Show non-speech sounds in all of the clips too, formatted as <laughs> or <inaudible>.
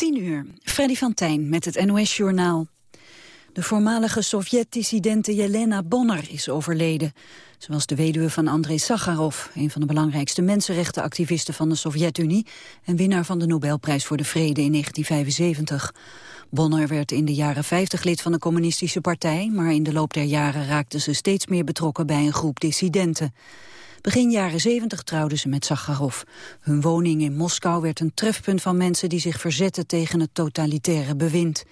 10 uur, Freddy van Tijn met het NOS-journaal. De voormalige Sovjet-dissidente Jelena Bonner is overleden. Ze was de weduwe van Andrei Sakharov, een van de belangrijkste mensenrechtenactivisten van de Sovjet-Unie en winnaar van de Nobelprijs voor de Vrede in 1975. Bonner werd in de jaren 50 lid van de communistische partij, maar in de loop der jaren raakte ze steeds meer betrokken bij een groep dissidenten. Begin jaren 70 trouwden ze met Sakharov. Hun woning in Moskou werd een trefpunt van mensen die zich verzetten tegen het totalitaire bewind.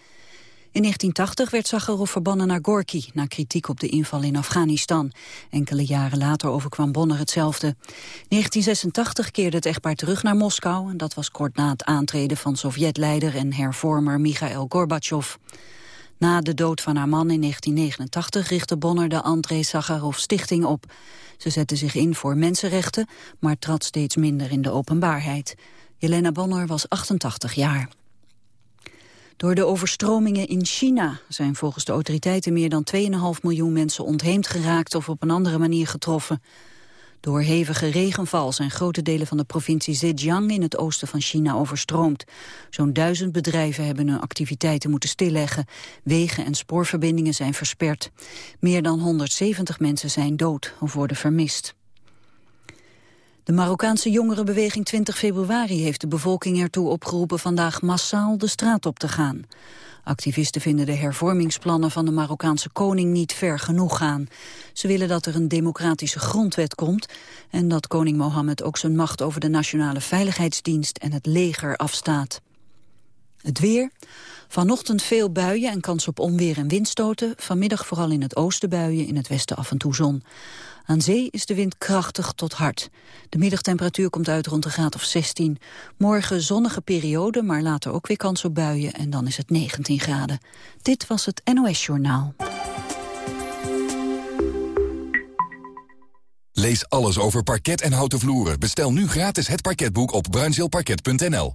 In 1980 werd Sakharov verbannen naar Gorky, na kritiek op de inval in Afghanistan. Enkele jaren later overkwam Bonner hetzelfde. In 1986 keerde het echtpaar terug naar Moskou... en dat was kort na het aantreden van Sovjetleider en hervormer Mikhail Gorbachev. Na de dood van haar man in 1989 richtte Bonner de Andrei Sakharov Stichting op. Ze zette zich in voor mensenrechten, maar trad steeds minder in de openbaarheid. Jelena Bonner was 88 jaar. Door de overstromingen in China zijn volgens de autoriteiten meer dan 2,5 miljoen mensen ontheemd geraakt of op een andere manier getroffen. Door hevige regenval zijn grote delen van de provincie Zhejiang in het oosten van China overstroomd. Zo'n duizend bedrijven hebben hun activiteiten moeten stilleggen. Wegen en spoorverbindingen zijn versperd. Meer dan 170 mensen zijn dood of worden vermist. De Marokkaanse jongerenbeweging 20 februari heeft de bevolking ertoe opgeroepen vandaag massaal de straat op te gaan. Activisten vinden de hervormingsplannen van de Marokkaanse koning niet ver genoeg gaan. Ze willen dat er een democratische grondwet komt en dat koning Mohammed ook zijn macht over de Nationale Veiligheidsdienst en het leger afstaat. Het weer. Vanochtend veel buien en kans op onweer en windstoten. Vanmiddag vooral in het oosten buien, in het westen af en toe zon. Aan zee is de wind krachtig tot hard. De middagtemperatuur komt uit rond een graad of 16. Morgen zonnige periode, maar later ook weer kans op buien... en dan is het 19 graden. Dit was het NOS Journaal. Lees alles over parket en houten vloeren. Bestel nu gratis het parketboek op bruinzeelparket.nl.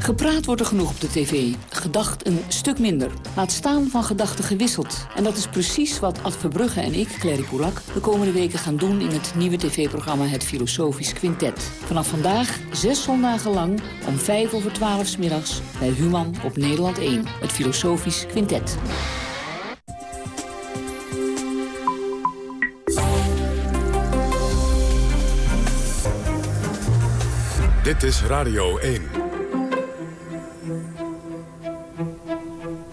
Gepraat wordt er genoeg op de tv, gedacht een stuk minder. Laat staan van gedachten gewisseld. En dat is precies wat Ad Verbrugge en ik, Clary Polak... de komende weken gaan doen in het nieuwe tv-programma Het Filosofisch Quintet. Vanaf vandaag, zes zondagen lang, om vijf over twaalf s middags... bij Human op Nederland 1, Het Filosofisch Quintet. Dit is Radio 1.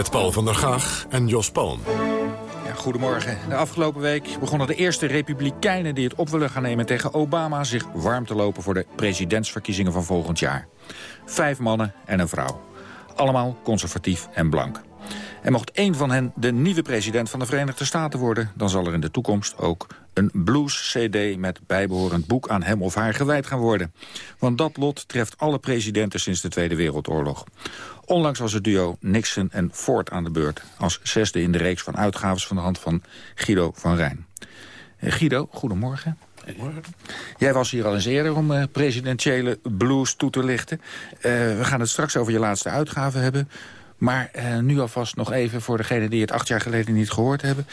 Met Paul van der Gaag en Jos Palm. Ja, goedemorgen. De afgelopen week begonnen de eerste republikeinen die het op willen gaan nemen tegen Obama... zich warm te lopen voor de presidentsverkiezingen van volgend jaar. Vijf mannen en een vrouw. Allemaal conservatief en blank. En mocht één van hen de nieuwe president van de Verenigde Staten worden... dan zal er in de toekomst ook een blues-cd met bijbehorend boek aan hem of haar gewijd gaan worden. Want dat lot treft alle presidenten sinds de Tweede Wereldoorlog. Onlangs was het duo Nixon en Ford aan de beurt... als zesde in de reeks van uitgaves van de hand van Guido van Rijn. Eh, Guido, goedemorgen. Goedemorgen. Jij was hier al eens eerder om uh, presidentiële blues toe te lichten. Uh, we gaan het straks over je laatste uitgave hebben. Maar uh, nu alvast nog even voor degenen die het acht jaar geleden niet gehoord hebben.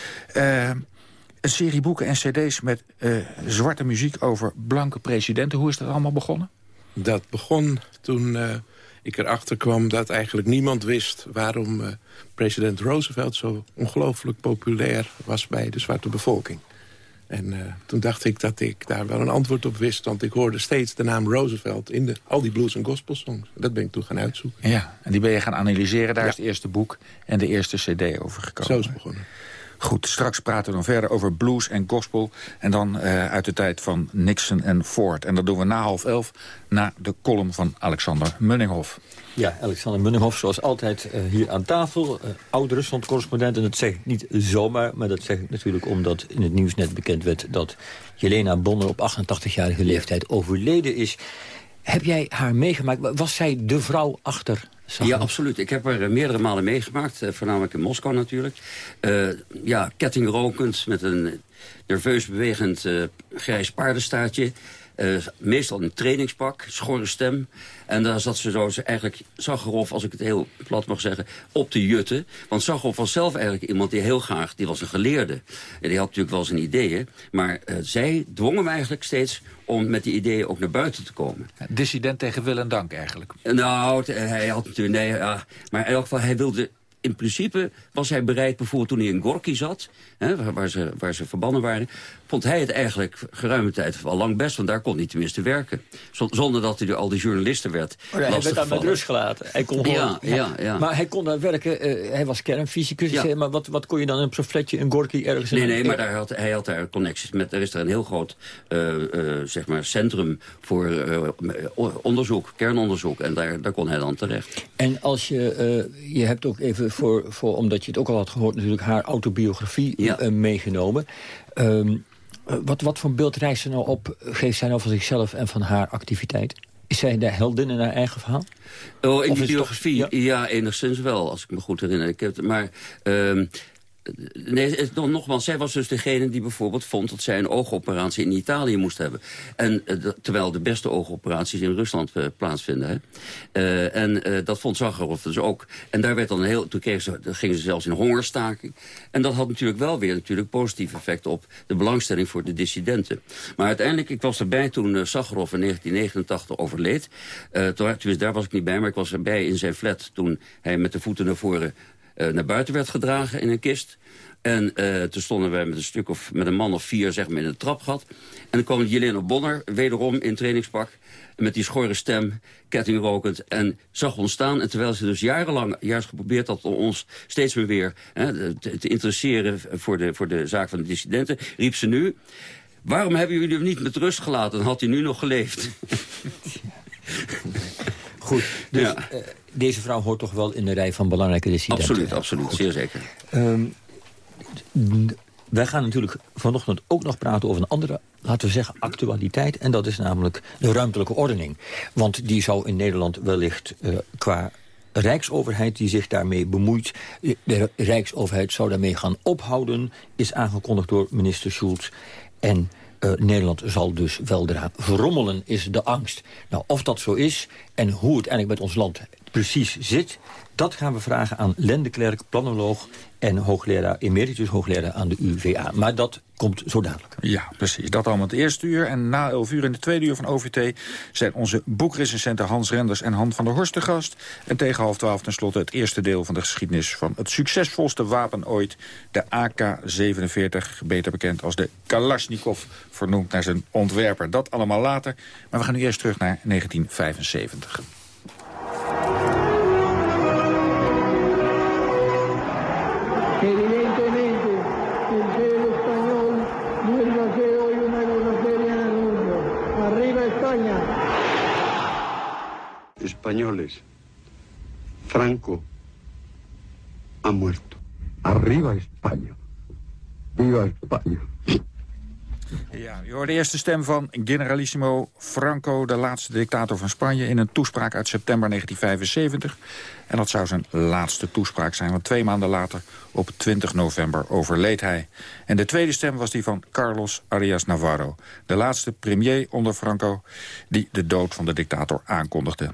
een serie boeken en cd's met zwarte muziek over blanke presidenten. Hoe is dat allemaal begonnen? Dat begon toen ik erachter kwam dat eigenlijk niemand wist... waarom uh, president Roosevelt zo ongelooflijk populair was bij de zwarte bevolking. En uh, toen dacht ik dat ik daar wel een antwoord op wist. Want ik hoorde steeds de naam Roosevelt in de, al die blues- en gospelsongs. Dat ben ik toen gaan uitzoeken. Ja, en die ben je gaan analyseren. Daar is het eerste boek en de eerste cd over gekomen. Zo is het begonnen. Goed, straks praten we dan verder over blues en gospel. En dan uh, uit de tijd van Nixon en Ford. En dat doen we na half elf, na de column van Alexander Munninghoff. Ja, Alexander Munninghoff, zoals altijd uh, hier aan tafel. Uh, Oud-Rusland-correspondent. En dat zeg ik niet zomaar, maar dat zeg ik natuurlijk omdat in het nieuws net bekend werd... dat Jelena Bonner op 88-jarige leeftijd overleden is. Heb jij haar meegemaakt? Was zij de vrouw achter ja, absoluut. Ik heb er meerdere malen meegemaakt. Uh, voornamelijk in Moskou natuurlijk. Uh, ja, kettingrokend met een nerveus bewegend uh, grijs paardenstaartje. Meestal een trainingspak, schorre stem. En daar zat ze zo eigenlijk, Zagarov, als ik het heel plat mag zeggen, op de jutten. Want Zagarov was zelf eigenlijk iemand die heel graag, die was een geleerde. En die had natuurlijk wel zijn ideeën. Maar zij dwongen hem eigenlijk steeds om met die ideeën ook naar buiten te komen. Dissident tegen wil en dank eigenlijk. Nou, hij had natuurlijk... Nee, ja, maar in elk geval, hij wilde in principe was hij bereid, bijvoorbeeld toen hij in Gorky zat... Hè, waar, ze, waar ze verbannen waren... vond hij het eigenlijk geruime tijd al lang best... want daar kon hij tenminste werken. Zonder dat hij door al die journalisten werd oh, Hij werd daar met rust gelaten. Hij kon gewoon, ja, ja, ja, Maar hij kon daar werken, uh, hij was kernfysicus. Ja. Maar wat, wat kon je dan in een profletje in Gorky ergens... Nee, nee, maar daar had, hij had daar connecties met... Er is er een heel groot uh, uh, zeg maar centrum voor onderzoek, kernonderzoek. En daar, daar kon hij dan terecht. En als je... je hebt ook even voor, voor, omdat je het ook al had gehoord... natuurlijk haar autobiografie ja. uh, meegenomen. Um, wat, wat voor beeld reist ze nou op, geeft zij nou van zichzelf en van haar activiteit? Is zij de heldin in haar eigen verhaal? Oh, in die biografie? Ja? ja? enigszins wel, als ik me goed herinner. Ik heb, maar... Um, Nee, nogmaals, zij was dus degene die bijvoorbeeld vond... dat zij een oogoperatie in Italië moest hebben. En, uh, terwijl de beste oogoperaties in Rusland uh, plaatsvinden. Hè. Uh, en dat vond Zagarov dus ook. En daar werd dan heel, toen ze, gingen ze zelfs in hongerstaking. En dat had natuurlijk wel weer natuurlijk positief effect... op de belangstelling voor de dissidenten. Maar uiteindelijk, ik was erbij toen Zagarov in 1989 overleed. toen, daar was ik niet bij, maar ik was erbij in zijn flat... toen hij met de voeten naar voren uh, naar buiten werd gedragen in een kist. En uh, toen stonden wij met een stuk of met een man of vier zeg maar, in het trapgat. En dan kwam Jelena Bonner, wederom in trainingspak... met die schorre stem, kettingrokend, en zag ons staan. En terwijl ze dus jarenlang juist geprobeerd had om ons steeds meer weer... Hè, te, te, interesseren voor de, voor de zaak van de dissidenten... riep ze nu... Waarom hebben jullie hem niet met rust gelaten? Had hij nu nog geleefd? <laughs> <laughs> Goed, dus ja. uh, deze vrouw hoort toch wel in de rij van belangrijke dissidenten? Absoluut, absoluut, zeer zeker. Um, wij gaan natuurlijk vanochtend ook nog praten over een andere, laten we zeggen, actualiteit. En dat is namelijk de ruimtelijke ordening. Want die zou in Nederland wellicht uh, qua Rijksoverheid die zich daarmee bemoeit. De Rijksoverheid zou daarmee gaan ophouden, is aangekondigd door minister Schulz. En uh, Nederland zal dus weldra verrommelen, is de angst. Nou, of dat zo is en hoe het eigenlijk met ons land precies zit... dat gaan we vragen aan Lende Klerk, planoloog en hoogleraar, emeritus hoogleraar aan de UvA. Maar dat komt zo dadelijk. Ja, precies. Dat allemaal het eerste uur. En na 11 uur in de tweede uur van OVT... zijn onze boekrecensenten Hans Renders en Han van der Horst gast. En tegen half twaalf tenslotte het eerste deel van de geschiedenis... van het succesvolste wapen ooit, de AK-47. Beter bekend als de Kalashnikov, vernoemd naar zijn ontwerper. Dat allemaal later. Maar we gaan nu eerst terug naar 1975. Españoles, Franco ha muerto. Arriba España. Viva España. Ja, u hoorde eerst de stem van generalissimo Franco, de laatste dictator van Spanje... in een toespraak uit september 1975. En dat zou zijn laatste toespraak zijn, want twee maanden later... op 20 november overleed hij. En de tweede stem was die van Carlos Arias Navarro... de laatste premier onder Franco die de dood van de dictator aankondigde.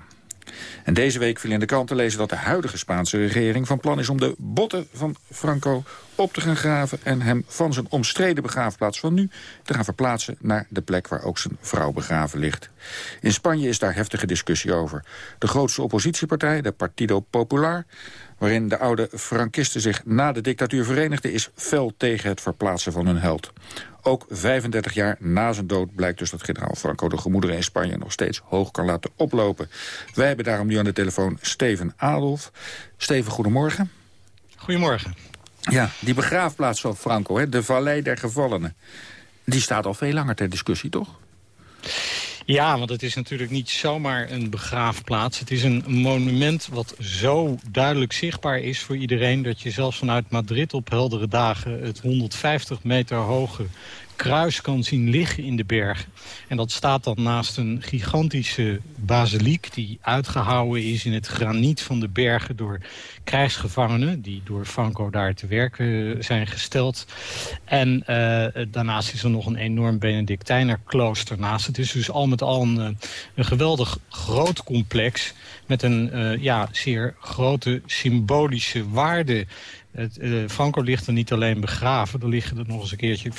En deze week viel in de krant te lezen dat de huidige Spaanse regering van plan is om de botten van Franco op te gaan graven... en hem van zijn omstreden begraafplaats van nu te gaan verplaatsen... naar de plek waar ook zijn vrouw begraven ligt. In Spanje is daar heftige discussie over. De grootste oppositiepartij, de Partido Popular waarin de oude Frankisten zich na de dictatuur verenigden... is fel tegen het verplaatsen van hun held. Ook 35 jaar na zijn dood blijkt dus dat generaal Franco de gemoederen in Spanje nog steeds hoog kan laten oplopen. Wij hebben daarom nu aan de telefoon Steven Adolf. Steven, goedemorgen. Goedemorgen. Ja, die begraafplaats van Franco, hè, de Vallei der Gevallenen... die staat al veel langer ter discussie, toch? Ja, want het is natuurlijk niet zomaar een begraafplaats. Het is een monument wat zo duidelijk zichtbaar is voor iedereen... dat je zelfs vanuit Madrid op heldere dagen het 150 meter hoge kruis kan zien liggen in de bergen. En dat staat dan naast een gigantische basiliek... die uitgehouwen is in het graniet van de bergen door krijgsgevangenen... die door Franco daar te werken zijn gesteld. En uh, daarnaast is er nog een enorm Benedictijnerklooster naast. Het is dus al met al een, eh, geweldig groot complex... met een ja, zeer grote symbolische waarde... Uh, Franco ligt er niet alleen begraven. Er liggen er nog eens een keertje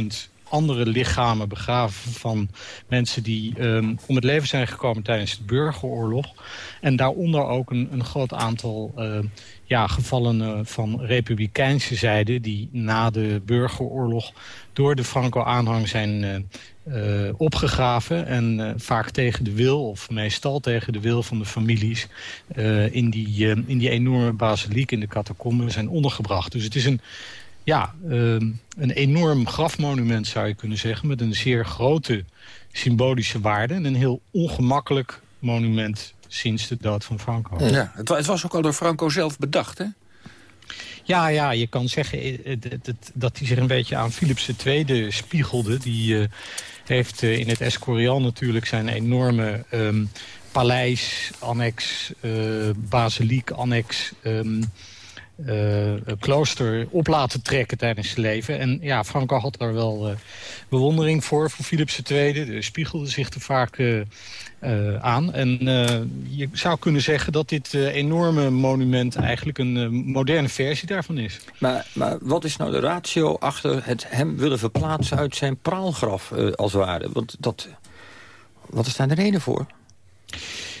34.000 andere lichamen begraven van mensen die um, om het leven zijn gekomen tijdens de burgeroorlog. En daaronder ook een, een groot aantal uh, ja, gevallen van republikeinse zijde... die na de burgeroorlog door de Franco-aanhang zijn uh, opgegraven. En uh, vaak tegen de wil, of meestal tegen de wil van de families... In, die, in die enorme basiliek in de catacomben zijn ondergebracht. Dus het is een, ja, een enorm grafmonument zou je kunnen zeggen... met een zeer grote symbolische waarde. En een heel ongemakkelijk monument sinds de dood van Franco. Ja, het was ook al door Franco zelf bedacht, hè? Ja, ja, je kan zeggen dat hij zich een beetje aan Philips II spiegelde. Die uh, heeft in het Escorial natuurlijk zijn enorme um, paleis, annex, basiliek, annex... Um, uh, klooster op laten trekken tijdens zijn leven. En ja, Franco had daar wel uh, bewondering voor, voor Philips II. De spiegelde zich er vaak uh, aan. En je zou kunnen zeggen dat dit enorme monument eigenlijk een moderne versie daarvan is. Maar, maar wat is nou de ratio achter het hem willen verplaatsen uit zijn praalgraf als ware? Want dat, wat is daar de reden voor?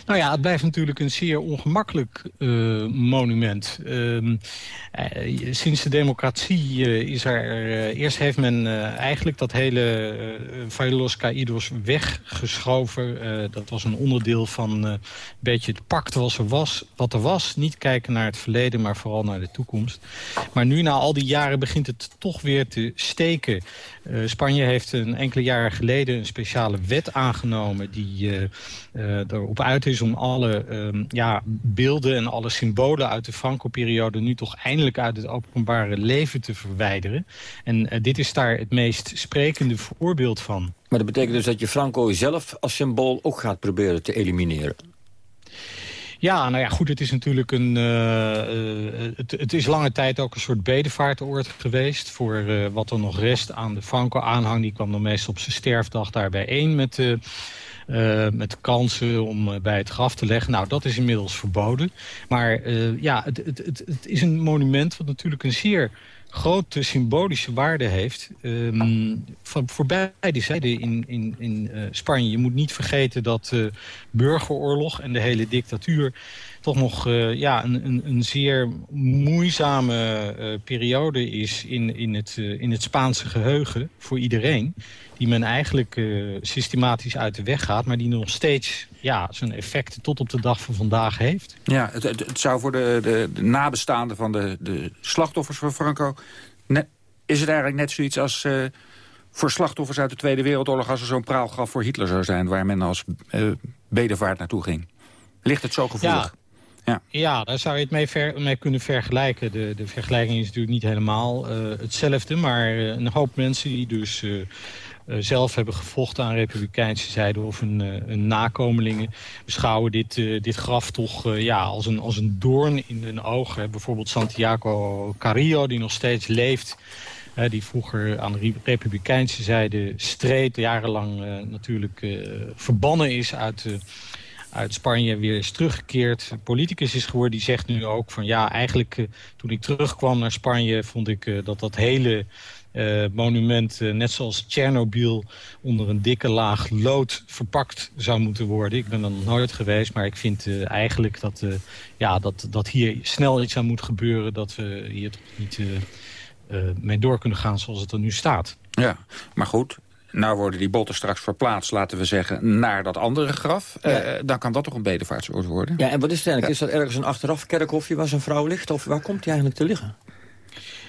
Nou ja, het blijft natuurlijk een zeer ongemakkelijk uh, monument. Uh, uh, sinds de democratie uh, is er... eerst heeft men eigenlijk dat hele uh, Vailos Caídos weggeschoven. dat was een onderdeel van een beetje het pact was er was, wat er was. Niet kijken naar het verleden, maar vooral naar de toekomst. Maar nu, na al die jaren, begint het toch weer te steken. Spanje heeft een enkele jaren geleden een speciale wet aangenomen... die erop uit is om alle um, ja, beelden en alle symbolen uit de Franco-periode... nu toch eindelijk uit het openbare leven te verwijderen. En uh, dit is daar het meest sprekende voorbeeld van. Maar dat betekent dus dat je Franco zelf als symbool ook gaat proberen te elimineren? Ja, nou ja, goed, het is natuurlijk een... Uh, uh, het, het, is lange tijd ook een soort bedevaartoord geweest... voor uh, wat er nog rest aan de Franco-aanhang. Die kwam dan meestal op zijn sterfdag daar bijeen met uh, met kansen om bij het graf te leggen. Nou, dat is inmiddels verboden. Maar ja, het, het, het, is een monument wat natuurlijk een zeer grote symbolische waarde heeft. Van, voor beide zijden in, in, in Spanje. Je moet niet vergeten dat de burgeroorlog en de hele dictatuur toch nog uh, ja, een, een, een, zeer moeizame uh, periode is in, in, het, uh, in het Spaanse geheugen voor iedereen die men eigenlijk systematisch uit de weg gaat... maar die nog steeds ja, zijn effecten tot op de dag van vandaag heeft. Ja, het, het, zou voor de, de, de, nabestaanden van de, de slachtoffers van Franco... Net, is het eigenlijk net zoiets als... Uh, voor slachtoffers uit de Tweede Wereldoorlog... als er zo'n praalgraf voor Hitler zou zijn... waar men als uh, bedevaart naartoe ging. Ligt het zo gevoelig? Ja. Ja. daar zou je het mee, mee kunnen vergelijken. De, de vergelijking is natuurlijk niet helemaal uh, hetzelfde... maar een hoop mensen die dus uh, zelf hebben gevochten aan republikeinse zijde of een nakomelingen beschouwen dit, dit graf toch ja, als, een, als een doorn in hun ogen. Bijvoorbeeld Santiago Carrillo die nog steeds leeft. die vroeger aan de republikeinse zijde streed, jarenlang natuurlijk verbannen is uit uit Spanje weer is teruggekeerd. Politicus is geworden, die zegt nu ook van ja, eigenlijk toen ik terugkwam naar Spanje vond ik dat dat hele uh, monument, net zoals Tsjernobyl, onder een dikke laag lood verpakt zou moeten worden. Ik ben er nooit geweest, maar ik vind eigenlijk dat, ja, dat, dat hier snel iets aan moet gebeuren. Dat we hier toch niet mee door kunnen gaan zoals het er nu staat. Ja, maar goed, nou worden die botten straks verplaatst, laten we zeggen, naar dat andere graf. dan kan dat toch een bedevaartsoord worden? Ja, en wat is het eigenlijk? Is dat ergens een achteraf kerkhofje waar zijn vrouw ligt? Of waar komt hij eigenlijk te liggen?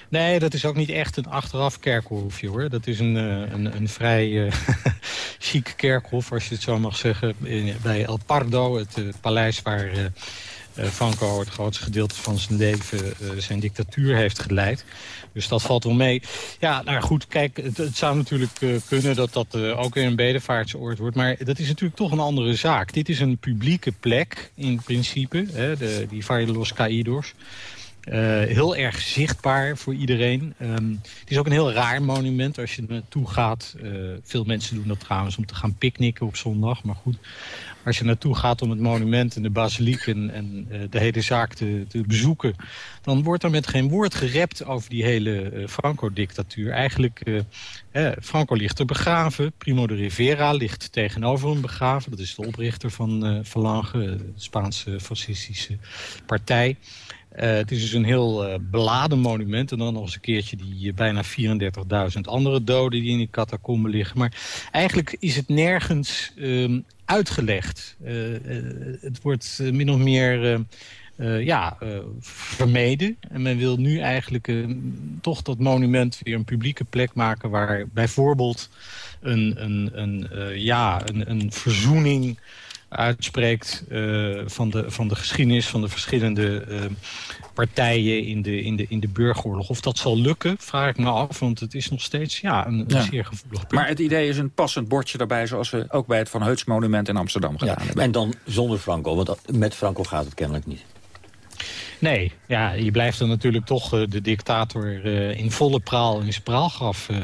Nee, dat is ook niet echt een achteraf kerkhofje hoor. Dat is een, een, een vrij uh, <laughs> chic kerkhof, als je het zo mag zeggen. bij El Pardo, het paleis waar uh, Franco het grootste gedeelte van zijn leven zijn dictatuur heeft geleid. Dus dat valt wel mee. Ja, nou goed, kijk, het, zou natuurlijk kunnen dat dat ook weer een bedevaartsoord wordt. Maar dat is natuurlijk toch een andere zaak. Dit is een publieke plek, in principe, hè, de, die Valle de los Caídos. Uh, heel erg zichtbaar voor iedereen. Um, het is ook een heel raar monument als je naartoe gaat. Veel mensen doen dat trouwens om te gaan picknicken op zondag. Maar goed, als je naartoe gaat om het monument en de basiliek en, en uh, de hele zaak te, te, bezoeken... dan wordt er met geen woord gerept over die hele Franco-dictatuur. Eigenlijk, Franco ligt er begraven. Primo de Rivera ligt tegenover hem begraven. Dat is de oprichter van Falange, de Spaanse fascistische partij... Uh, het is dus een heel uh, beladen monument. En dan nog eens een keertje die uh, bijna 34.000 andere doden die in die catacomben liggen. Maar eigenlijk is het nergens ehm, uitgelegd. het wordt min of meer ja, vermeden. En men wil nu eigenlijk toch dat monument weer een publieke plek maken... waar bijvoorbeeld een, een, een, ja, een, een verzoening uitspreekt uh, van, de, van de geschiedenis van de verschillende uh, partijen in de, in, de, in de burgeroorlog. Of dat zal lukken, vraag ik me af, want het is nog steeds ja, een, ja. zeer gevoelig punt. Maar het idee is een passend bordje daarbij, zoals we ook bij het Van Heuts monument in Amsterdam gedaan ja, hebben. En dan zonder Franco, want met Franco gaat het kennelijk niet. Nee, ja, je blijft dan natuurlijk toch uh, de dictator uh, in volle praal in zijn praalgraf uh,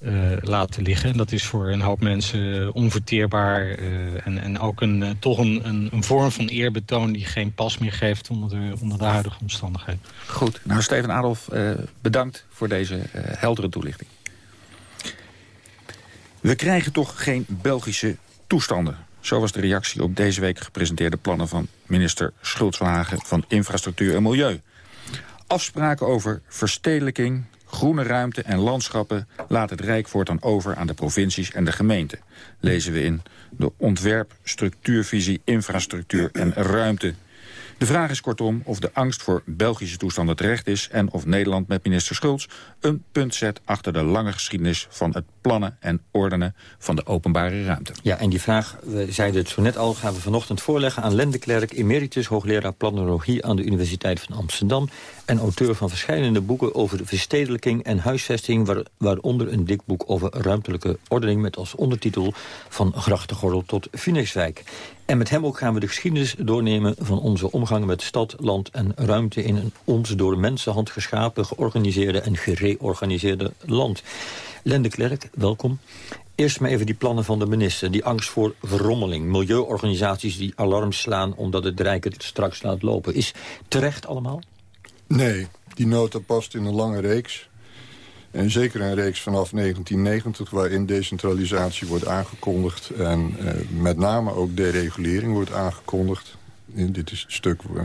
uh, laten liggen. En dat is voor een hoop mensen onverteerbaar. Uh, en, en ook een, toch een, een, vorm van eerbetoon die geen pas meer geeft onder de, onder de huidige omstandigheden. Goed. Nou, Steven Adolf, bedankt voor deze heldere toelichting. We krijgen toch geen Belgische toestanden. Zo was de reactie op deze week gepresenteerde plannen van minister Hagen van Infrastructuur en Milieu. Afspraken over verstedelijking, Groene ruimte en landschappen laat het Rijk voortaan over aan de provincies en de gemeenten. Lezen we in de ontwerp, structuurvisie, infrastructuur en ruimte de vraag is kortom of de angst voor Belgische toestanden terecht is... en of Nederland met minister Schulz een punt zet... achter de lange geschiedenis van het plannen en ordenen van de openbare ruimte. Ja, en die vraag, we zeiden het zo net al... gaan we vanochtend voorleggen aan Lende Klerk... emeritus hoogleraar planologie aan de Universiteit van Amsterdam... en auteur van verschillende boeken over de verstedelijking en huisvesting... Waar, waaronder een dik boek over ruimtelijke ordening... met als ondertitel Van Grachtengordel tot Phoenixwijk. En met hem ook gaan we de geschiedenis doornemen van onze omgang met stad, land en ruimte in een ons door mensenhand geschapen, georganiseerde en gereorganiseerde land. Lende Klerk, welkom. Eerst maar even die plannen van de minister. Die angst voor verrommeling. Milieuorganisaties die alarm slaan omdat het Rijk het straks laat lopen. Is terecht allemaal? Nee, die nota past in een lange reeks. En zeker een reeks vanaf 1990 waarin decentralisatie wordt aangekondigd... en uh, met name ook deregulering wordt aangekondigd. Dit is het stuk uh,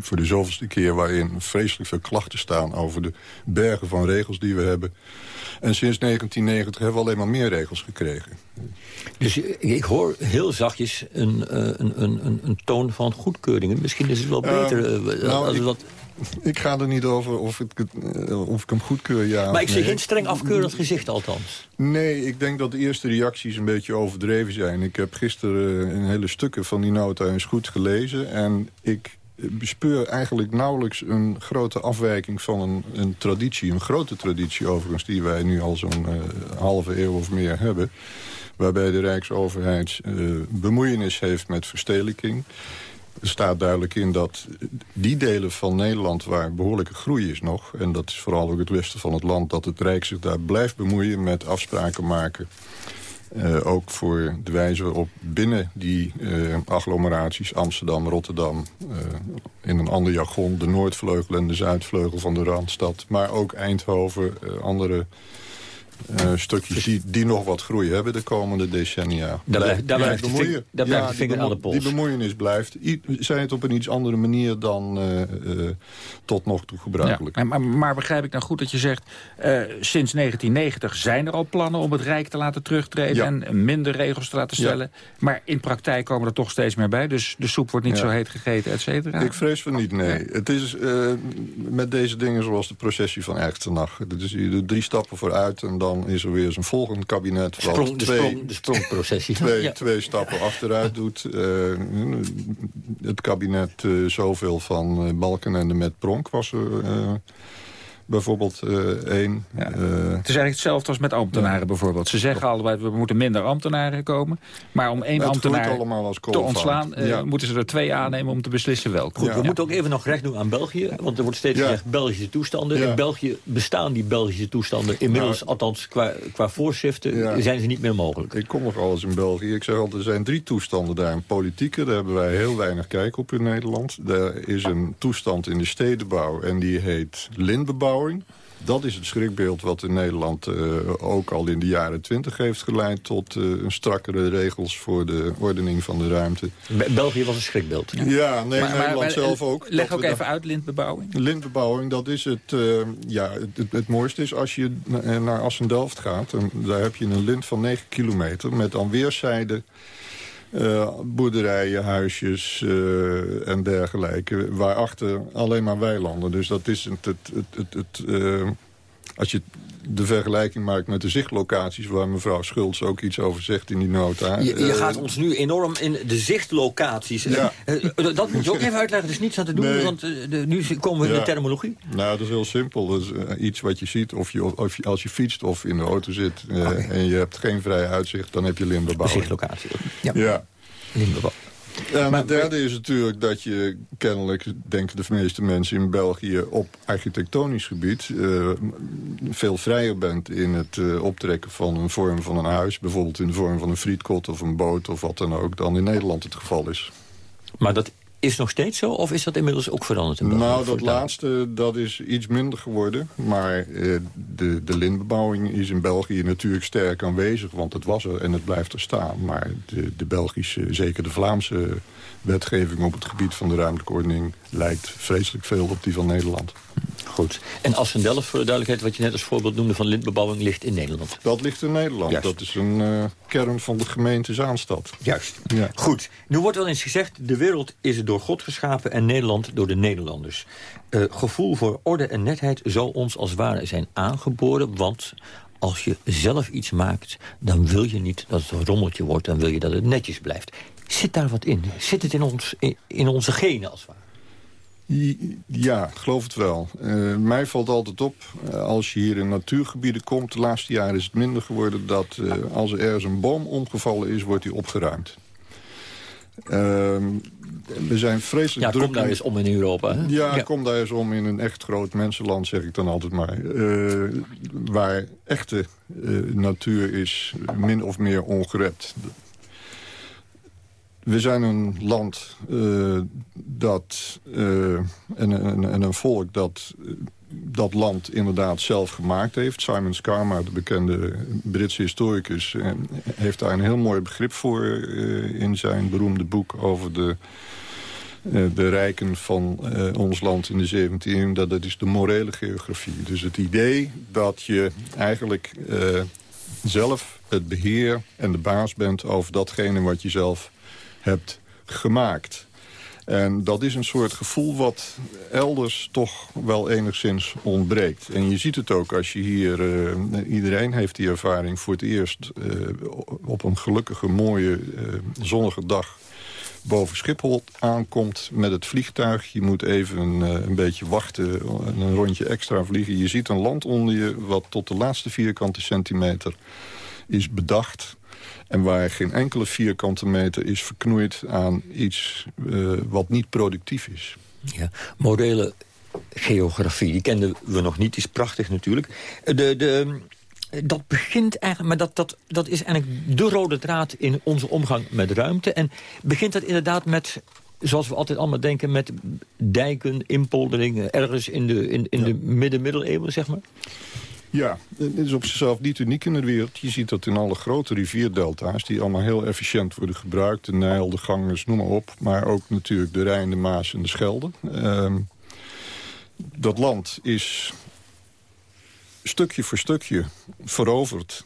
voor de zoveelste keer waarin vreselijk veel klachten staan... over de bergen van regels die we hebben. En sinds 1990 hebben we alleen maar meer regels gekregen. Dus ik hoor heel zachtjes een, uh, een, een, een, toon van goedkeuringen. Misschien is het wel beter uh, nou, als ik, wat... Ik ga er niet over of ik, of ik hem goedkeur, ja Maar ik zie geen streng afkeurend gezicht althans. Nee, ik denk dat de eerste reacties een beetje overdreven zijn. Ik heb gisteren een hele stukken van die nota eens goed gelezen. En ik bespeur eigenlijk nauwelijks een grote afwijking van een, een traditie. Een grote traditie overigens, die wij nu al zo'n uh, halve eeuw of meer hebben. Waarbij de Rijksoverheid uh, bemoeienis heeft met verstedelijking. Er staat duidelijk in dat die delen van Nederland waar behoorlijke groei is nog... en dat is vooral ook het westen van het land... dat het Rijk zich daar blijft bemoeien met afspraken maken... Uh, ook voor de wijze waarop binnen die uh, agglomeraties... Amsterdam, Rotterdam, in een ander jargon... de Noordvleugel en de Zuidvleugel van de Randstad... maar ook Eindhoven, andere Uh, stukjes die, die nog wat groei hebben de komende decennia. Daar blijft, daar blijft, de, vinger, daar blijft de vinger aan de pols. Die bemoeienis blijft. Zij het op een iets andere manier dan uh, tot nog toe gebruikelijk. Ja, maar, maar, begrijp ik nou goed dat je zegt... sinds 1990 zijn er al plannen om het Rijk te laten terugtreden... en minder regels te laten stellen. Maar in praktijk komen er toch steeds meer bij. Dus de soep wordt niet zo heet gegeten, et cetera. Ik vrees van niet, nee. Het is met deze dingen zoals de processie van Erchtenach. Dus je doet drie stappen vooruit en dan is er weer een volgend kabinet... Wat sprong, de, twee, sprong, de sprongprocessie. <laughs> Twee, twee stappen achteruit doet. Uh, het kabinet uh, zoveel van uh, Balkenende met Pronk was er bijvoorbeeld uh, één. Ja. Uh, het is eigenlijk hetzelfde als met ambtenaren ja. bijvoorbeeld. Ze zeggen allebei, we moeten minder ambtenaren komen. Maar om één ambtenaar te ontslaan... Uh, moeten ze er twee aannemen om te beslissen welke. Goed, we moeten ook even nog recht doen aan België. Want er wordt steeds gezegd Belgische toestanden. In België bestaan die Belgische toestanden. Inmiddels, nou, althans qua, qua voorschriften, zijn ze niet meer mogelijk. Ik kom nog alles in België. Ik zeg altijd, er zijn drie toestanden daar. Een politieke, daar hebben wij heel weinig kijk op in Nederland. Er is een toestand in de stedenbouw en die heet dat is het schrikbeeld wat in Nederland uh, ook al in de jaren twintig heeft geleid... tot uh, een strakkere regels voor de ordening van de ruimte. België was een schrikbeeld. Ja, ja nee, maar, Nederland maar, zelf ook. Leg ook even uit, lintbebouwing. Lintbebouwing, dat is het, uh, ja, het, het, mooiste is als je naar Assen-Delft gaat. En daar heb je een lint van 9 kilometer met aan weerszijden uh, boerderijen, huisjes uh, en dergelijke. Waarachter alleen maar weilanden. Dus dat is het... het, het, het uh, als je de vergelijking maakt met de zichtlocaties... waar mevrouw Schultz ook iets over zegt in die nota. Je, je gaat ons nu enorm in de zichtlocaties. Ja. dat moet je ook even uitleggen. Er is niets aan te doen, nee. want de, nu komen we in de terminologie. Nou, dat is heel simpel. Dat is iets wat je ziet of je, of je, als je fietst of in de auto zit... Okay. en je hebt geen vrij uitzicht, dan heb je lintbebouwing. Zichtlocatie. Ja. ja. En maar, het derde is natuurlijk dat je kennelijk, denken de meeste mensen in België... op architectonisch gebied uh, veel vrijer bent in het uh, optrekken van een vorm van een huis. Bijvoorbeeld in de vorm van een frietkot of een boot of wat dan ook... dan in Nederland het geval is. Maar dat is nog steeds zo of is dat inmiddels ook veranderd? In België, nou, dat laatste dat is iets minder geworden. Maar eh, de, de lintbebouwing is in België natuurlijk sterk aanwezig. Want het was er en het blijft er staan. Maar de, de Belgische, zeker de Vlaamse wetgeving op het gebied van de ruimtelijke ordening... lijkt vreselijk veel op die van Nederland. Goed. En Assendelft, voor de duidelijkheid, wat je net als voorbeeld noemde van lintbebouwing, ligt in Nederland? Dat ligt in Nederland. Juist. Dat is een uh, kern van de gemeente Zaanstad. Juist. Ja. Goed. Nu wordt wel eens gezegd, de wereld is door God geschapen en Nederland door de Nederlanders. Uh, gevoel voor orde en netheid zou ons als ware zijn aangeboren, want als je zelf iets maakt, dan wil je niet dat het een rommeltje wordt, dan wil je dat het netjes blijft. Zit daar wat in? Zit het in, ons, in, onze genen als ware? Ja, geloof het wel. Uh, mij valt altijd op, uh, als je hier in natuurgebieden komt... de laatste jaren is het minder geworden dat uh, als er ergens een boom omgevallen is... wordt die opgeruimd. Ehm, we zijn vreselijk ja, druk... kom daar eens om in Europa. Hè? Ja, ja, kom daar eens om in een echt groot mensenland, zeg ik dan altijd maar. waar echte natuur is min of meer ongerept we zijn een land uh, dat, uh, en, en, en, een volk dat dat land inderdaad zelf gemaakt heeft. Simon Skarma, de bekende Britse historicus... Heeft daar een heel mooi begrip voor in zijn beroemde boek... over de, de rijken van ons land in de 17e eeuw. Dat, dat is de morele geografie. Dus het idee dat je eigenlijk zelf het beheer en de baas bent... over datgene wat je zelf hebt gemaakt. En dat is een soort gevoel wat elders toch wel enigszins ontbreekt. En je ziet het ook als je hier... Uh, iedereen heeft die ervaring voor het eerst uh, op een gelukkige, mooie, uh, zonnige dag boven Schiphol aankomt met het vliegtuig. Je moet even een, een beetje wachten, een rondje extra vliegen. Je ziet een land onder je wat tot de laatste vierkante centimeter is bedacht en waar geen enkele vierkante meter is verknoeid aan iets uh, wat niet productief is. Ja, morele geografie, die kenden we nog niet, is prachtig natuurlijk. De, de, dat begint eigenlijk, maar dat, dat, dat is eigenlijk de rode draad in onze omgang met ruimte. En begint dat inderdaad met zoals we altijd allemaal denken... met dijken, inpolderingen, ergens in de, in, in de midden-middeleeuwen, zeg maar? Ja, het is op zichzelf niet uniek in de wereld. Je ziet dat in alle grote rivierdelta's... die allemaal heel efficiënt worden gebruikt. De Nijl, de Ganges, noem maar op. Maar ook natuurlijk de Rijn, de Maas en de Schelde. Ehm, dat land is stukje voor stukje veroverd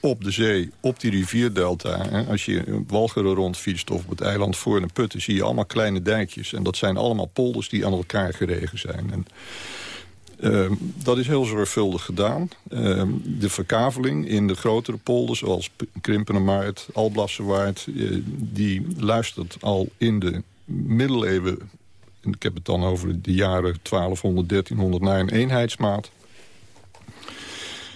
op de zee, op die rivierdelta. Als je Walcheren rondfietst of op het eiland voor een putten... zie je allemaal kleine dijkjes. En dat zijn allemaal polders die aan elkaar geregen zijn. En, uh, dat is heel zorgvuldig gedaan. Uh, de verkaveling in de grotere polders, zoals Krimpenemaart, Alblasserwaard... Uh, die luistert al in de middeleeuwen... ik heb het dan over de jaren 1200, 1300 naar een eenheidsmaat...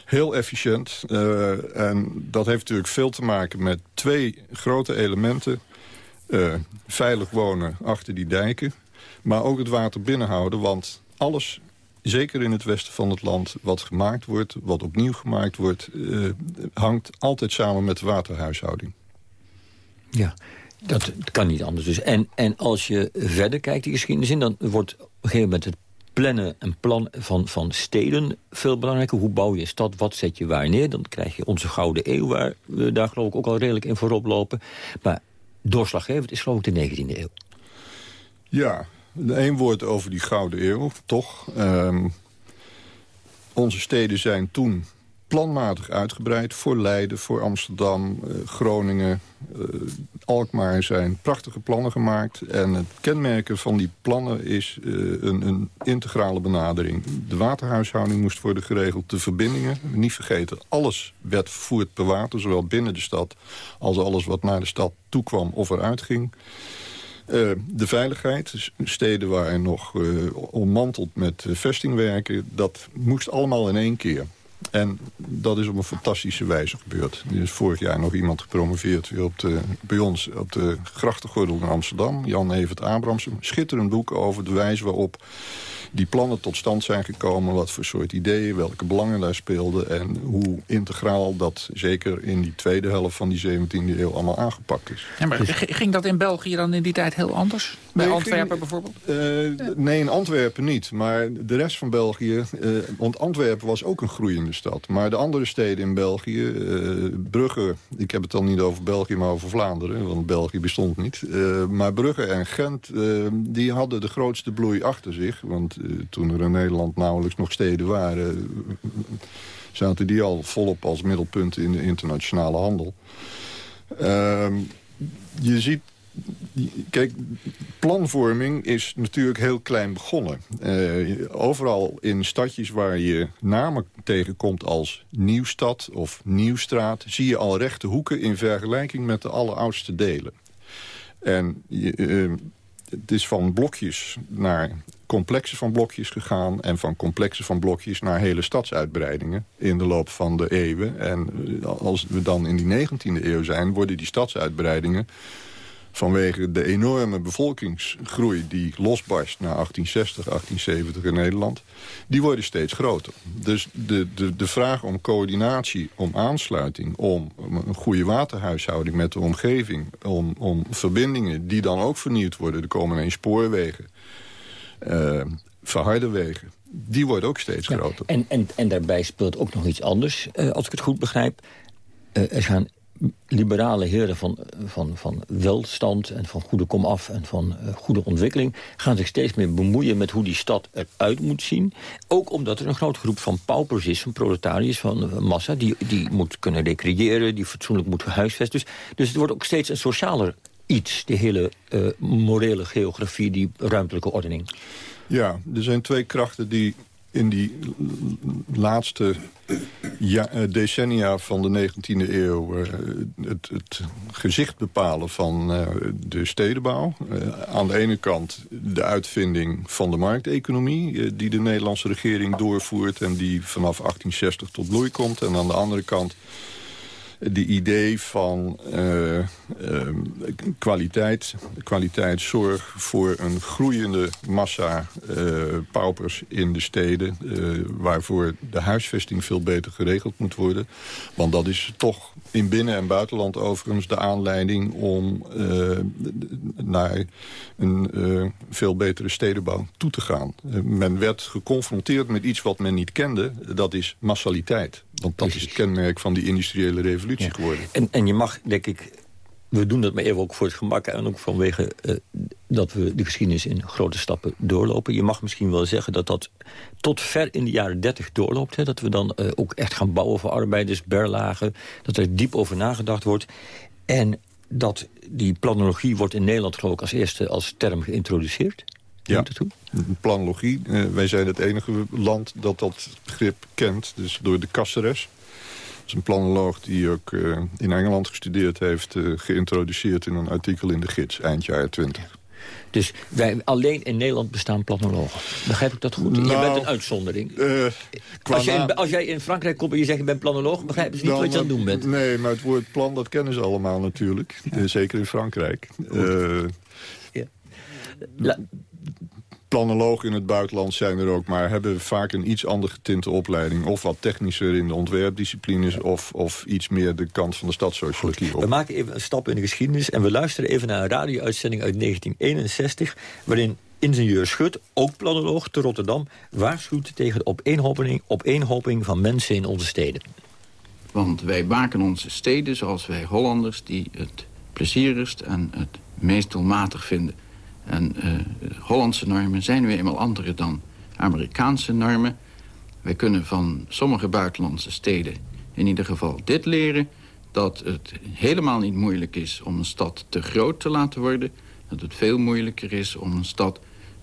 Heel efficiënt. Uh, en dat heeft natuurlijk veel te maken met twee grote elementen. Uh, veilig wonen achter die dijken. Maar ook het water binnenhouden. Want alles, zeker in het westen van het land... wat gemaakt wordt, wat opnieuw gemaakt wordt... Uh, hangt altijd samen met de waterhuishouding. Ja, dat kan niet anders. Dus. En, en als je verder kijkt, die geschiedenis in... dan wordt op een gegeven moment het plannen en plan van, van steden veel belangrijker. Hoe bouw je een stad, wat zet je waar neer? Dan krijg je onze Gouden Eeuw, waar we daar geloof ik ook al redelijk in voorop lopen. Maar doorslaggevend is geloof ik de 19e eeuw. Ja, één woord over die Gouden Eeuw, toch. Um, onze steden zijn toen planmatig uitgebreid voor Leiden, voor Amsterdam, eh, Groningen, eh, Alkmaar zijn prachtige plannen gemaakt. En het kenmerken van die plannen is eh, een, een, integrale benadering. De waterhuishouding moest worden geregeld, de verbindingen. Niet vergeten, alles werd vervoerd per water, zowel binnen de stad als alles wat naar de stad toekwam of eruit ging. Uh, de veiligheid, dus steden waren nog uh, ommanteld met vestingwerken... dat moest allemaal in één keer. En dat is op een fantastische wijze gebeurd. Er is vorig jaar nog iemand gepromoveerd weer op de, bij ons op de grachtengordel in Amsterdam. Jan Evert Abramsen. Schitterend boek over de wijze waarop die plannen tot stand zijn gekomen. Wat voor soort ideeën, welke belangen daar speelden. En hoe integraal dat zeker in die tweede helft van die 17e eeuw allemaal aangepakt is. Ja, maar ging dat in België dan in die tijd heel anders? Bij nee, Antwerpen bijvoorbeeld? Uh, nee, in Antwerpen niet. Maar de rest van België... Uh, want Antwerpen was ook een groeiende stad. Maar de andere steden in België... Uh, Brugge, ik heb het dan niet over België, maar over Vlaanderen. Want België bestond niet. maar Brugge en Gent, die hadden de grootste bloei achter zich. Want toen er in Nederland nauwelijks nog steden waren... zaten die al volop als middelpunt in de internationale handel. Uh, je ziet Kijk, planvorming is natuurlijk heel klein begonnen. Uh, overal in stadjes waar je namen tegenkomt als Nieuwstad of Nieuwstraat... zie je al rechte hoeken in vergelijking met de alleroudste delen. En uh, het is van blokjes naar complexen van blokjes gegaan... en van complexen van blokjes naar hele stadsuitbreidingen in de loop van de eeuwen. En als we dan in die 19e eeuw zijn, worden die stadsuitbreidingen vanwege de enorme bevolkingsgroei die losbarst na 1860, 1870 in Nederland, die worden steeds groter. Dus de, de, de vraag om coördinatie, om aansluiting, om een goede waterhuishouding met de omgeving, om, om verbindingen die dan ook vernieuwd worden, er komen ineens spoorwegen, uh, verharde wegen, die worden ook steeds groter. En, en, en daarbij speelt ook nog iets anders, uh, als ik het goed begrijp. Uh, er gaan liberale heren van, van, van welstand en van goede komaf en van uh, goede ontwikkeling... gaan zich steeds meer bemoeien met hoe die stad eruit moet zien. Ook omdat er een grote groep van paupers is, van proletariërs, van uh, massa... Die, die moet kunnen recreëren, die fatsoenlijk moet huisvesten. Dus, dus het wordt ook steeds een socialer iets, die hele uh, morele geografie, die ruimtelijke ordening. Ja, er zijn twee krachten die in die laatste eh, decennia van de 19e eeuw... Uh, het, gezicht bepalen van uh, de stedenbouw. Aan de ene kant de uitvinding van de markteconomie... die de Nederlandse regering doorvoert... en die vanaf 1860 tot bloei komt. En aan de andere kant de idee van uh, kwaliteit, kwaliteitszorg voor een groeiende massa uh, paupers in de steden... waarvoor de huisvesting veel beter geregeld moet worden. Want dat is toch in binnen- en buitenland overigens de aanleiding om naar een veel betere stedenbouw toe te gaan. Men werd geconfronteerd met iets wat men niet kende, dat is massaliteit. Want dat is het kenmerk van die industriële revolutie Ja. geworden. En, en je mag, denk ik, we doen dat maar even ook voor het gemak... en ook vanwege eh, dat we de geschiedenis in grote stappen doorlopen. Je mag misschien wel zeggen dat dat tot ver in de jaren 30 doorloopt. Hè, dat we dan eh, ook echt gaan bouwen voor arbeiders, berlagen. Dat er diep over nagedacht wordt. En dat die planologie wordt in Nederland geloof ik als eerste als term geïntroduceerd. Ja, planologie. Uh, wij zijn het enige land dat dat begrip kent. Dus door de Caceres. Dat is een planoloog die ook uh, in Engeland gestudeerd heeft... Uh, geïntroduceerd in een artikel in de gids, eind jaren 20. Dus wij, alleen in Nederland bestaan planologen. Begrijp ik dat goed? Nou, je bent een uitzondering. Uh, als, je in, als, jij in Frankrijk komt en je zegt ik ben planoloog... begrijpen ze niet dan, wat je aan het doen bent. Nee, maar het woord plan, dat kennen ze allemaal natuurlijk. Ja. zeker in Frankrijk. ja. La, planologen in het buitenland zijn er ook... maar hebben vaak een iets andere getinte opleiding. Of wat technischer in de ontwerpdisciplines... of, of iets meer de kant van de stadssociologie op. We maken even een stap in de geschiedenis... en we luisteren even naar een radio-uitzending uit 1961... waarin ingenieur Schut, ook planoloog te Rotterdam... waarschuwt tegen de opeenhoping, opeenhoping van mensen in onze steden. Want wij maken onze steden zoals wij Hollanders... die het plezierigst en het meest doelmatig vinden... En uh, Hollandse normen zijn weer eenmaal andere dan Amerikaanse normen. Wij kunnen van sommige buitenlandse steden in ieder geval dit leren... dat het helemaal niet moeilijk is om een stad te groot te laten worden. Dat het veel moeilijker is om een stad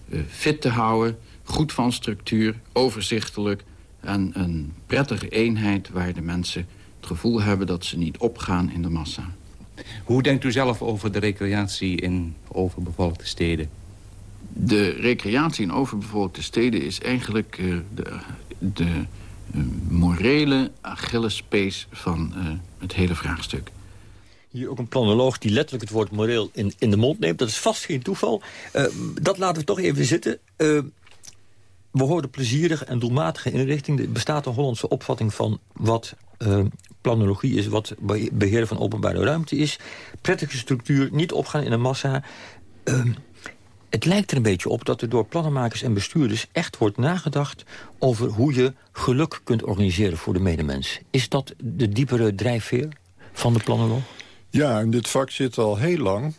uh, fit te houden... goed van structuur, overzichtelijk... en een prettige eenheid waar de mensen het gevoel hebben... dat ze niet opgaan in de massa. Hoe denkt u zelf over de recreatie in overbevolkte steden? De recreatie in overbevolkte steden is eigenlijk uh, de, de uh, morele Achillespees van uh, het hele vraagstuk. Hier ook een planoloog die letterlijk het woord moreel in, in de mond neemt. Dat is vast geen toeval. dat laten we toch even zitten. we horen plezierige en doelmatige inrichting. Er bestaat een Hollandse opvatting van wat planologie is, wat beheer van openbare ruimte is. Prettige structuur, niet opgaan in een massa. Uh, het lijkt er een beetje op dat er door plannenmakers en bestuurders... echt wordt nagedacht over hoe je geluk kunt organiseren voor de medemens. Is dat de diepere drijfveer van de planoloog? Ja, in dit vak zit al heel lang...